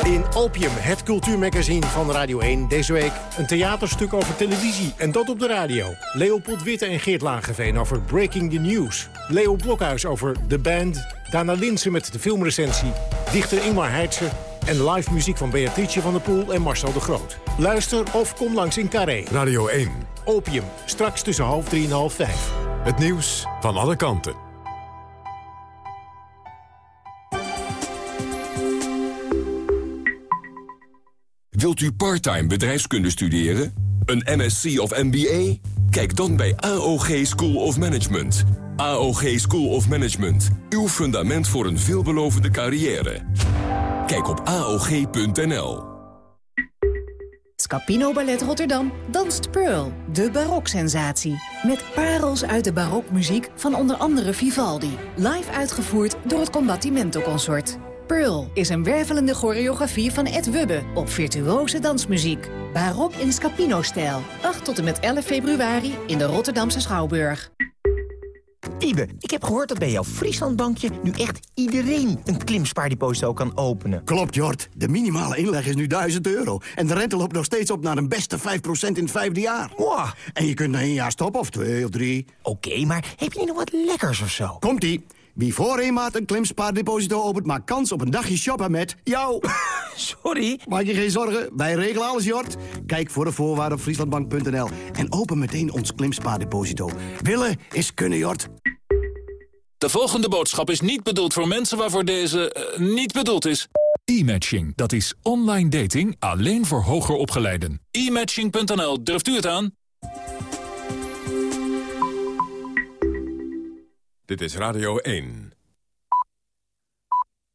In Opium, het cultuurmagazine van Radio 1. Deze week een theaterstuk over televisie en dat op de radio. Leopold Witte en Geert Lageveen over Breaking the News. Leo Blokhuis over The Band. Dana Linsen met de filmrecensie. Dichter Ingmar Heitse en live muziek van Beatrice van der Poel en Marcel de Groot. Luister of kom langs in Carré. Radio 1. Opium, straks tussen half drie en half vijf. Het nieuws van alle kanten. Wilt u parttime bedrijfskunde studeren? Een MSc of MBA? Kijk dan bij AOG School of Management. AOG School of Management. Uw fundament voor een veelbelovende carrière. Kijk op AOG.nl. Scapino Ballet Rotterdam danst Pearl, de baroksensatie. Met parels uit de barokmuziek van onder andere Vivaldi. Live uitgevoerd door het Combattimento Consort. Pearl is een wervelende choreografie van Ed Wubbe op virtuose dansmuziek. Barok in Scapino-stijl. 8 tot en met 11 februari in de Rotterdamse Schouwburg. Wiebe, ik heb gehoord dat bij jouw Frieslandbankje nu echt iedereen een klimspaardeposito kan openen. Klopt, Jort. De minimale inleg is nu 1000 euro. En de rente loopt nog steeds op naar een beste 5% in het vijfde jaar. Wow. En je kunt na één jaar stoppen of twee of drie. Oké, maar heb je niet nog wat lekkers of zo? Komt-ie. Wie voor een maand een klimspaardeposito opent... maakt kans op een dagje shoppen met jou. Sorry. Maak je geen zorgen, wij regelen alles, Jort. Kijk voor de voorwaarden op frieslandbank.nl en open meteen ons klimspaardeposito. Willen is kunnen, Jort. De volgende boodschap is niet bedoeld voor mensen waarvoor deze uh, niet bedoeld is. E-matching, dat is online dating alleen voor hoger opgeleiden. E-matching.nl, durft u het aan? Dit is Radio 1.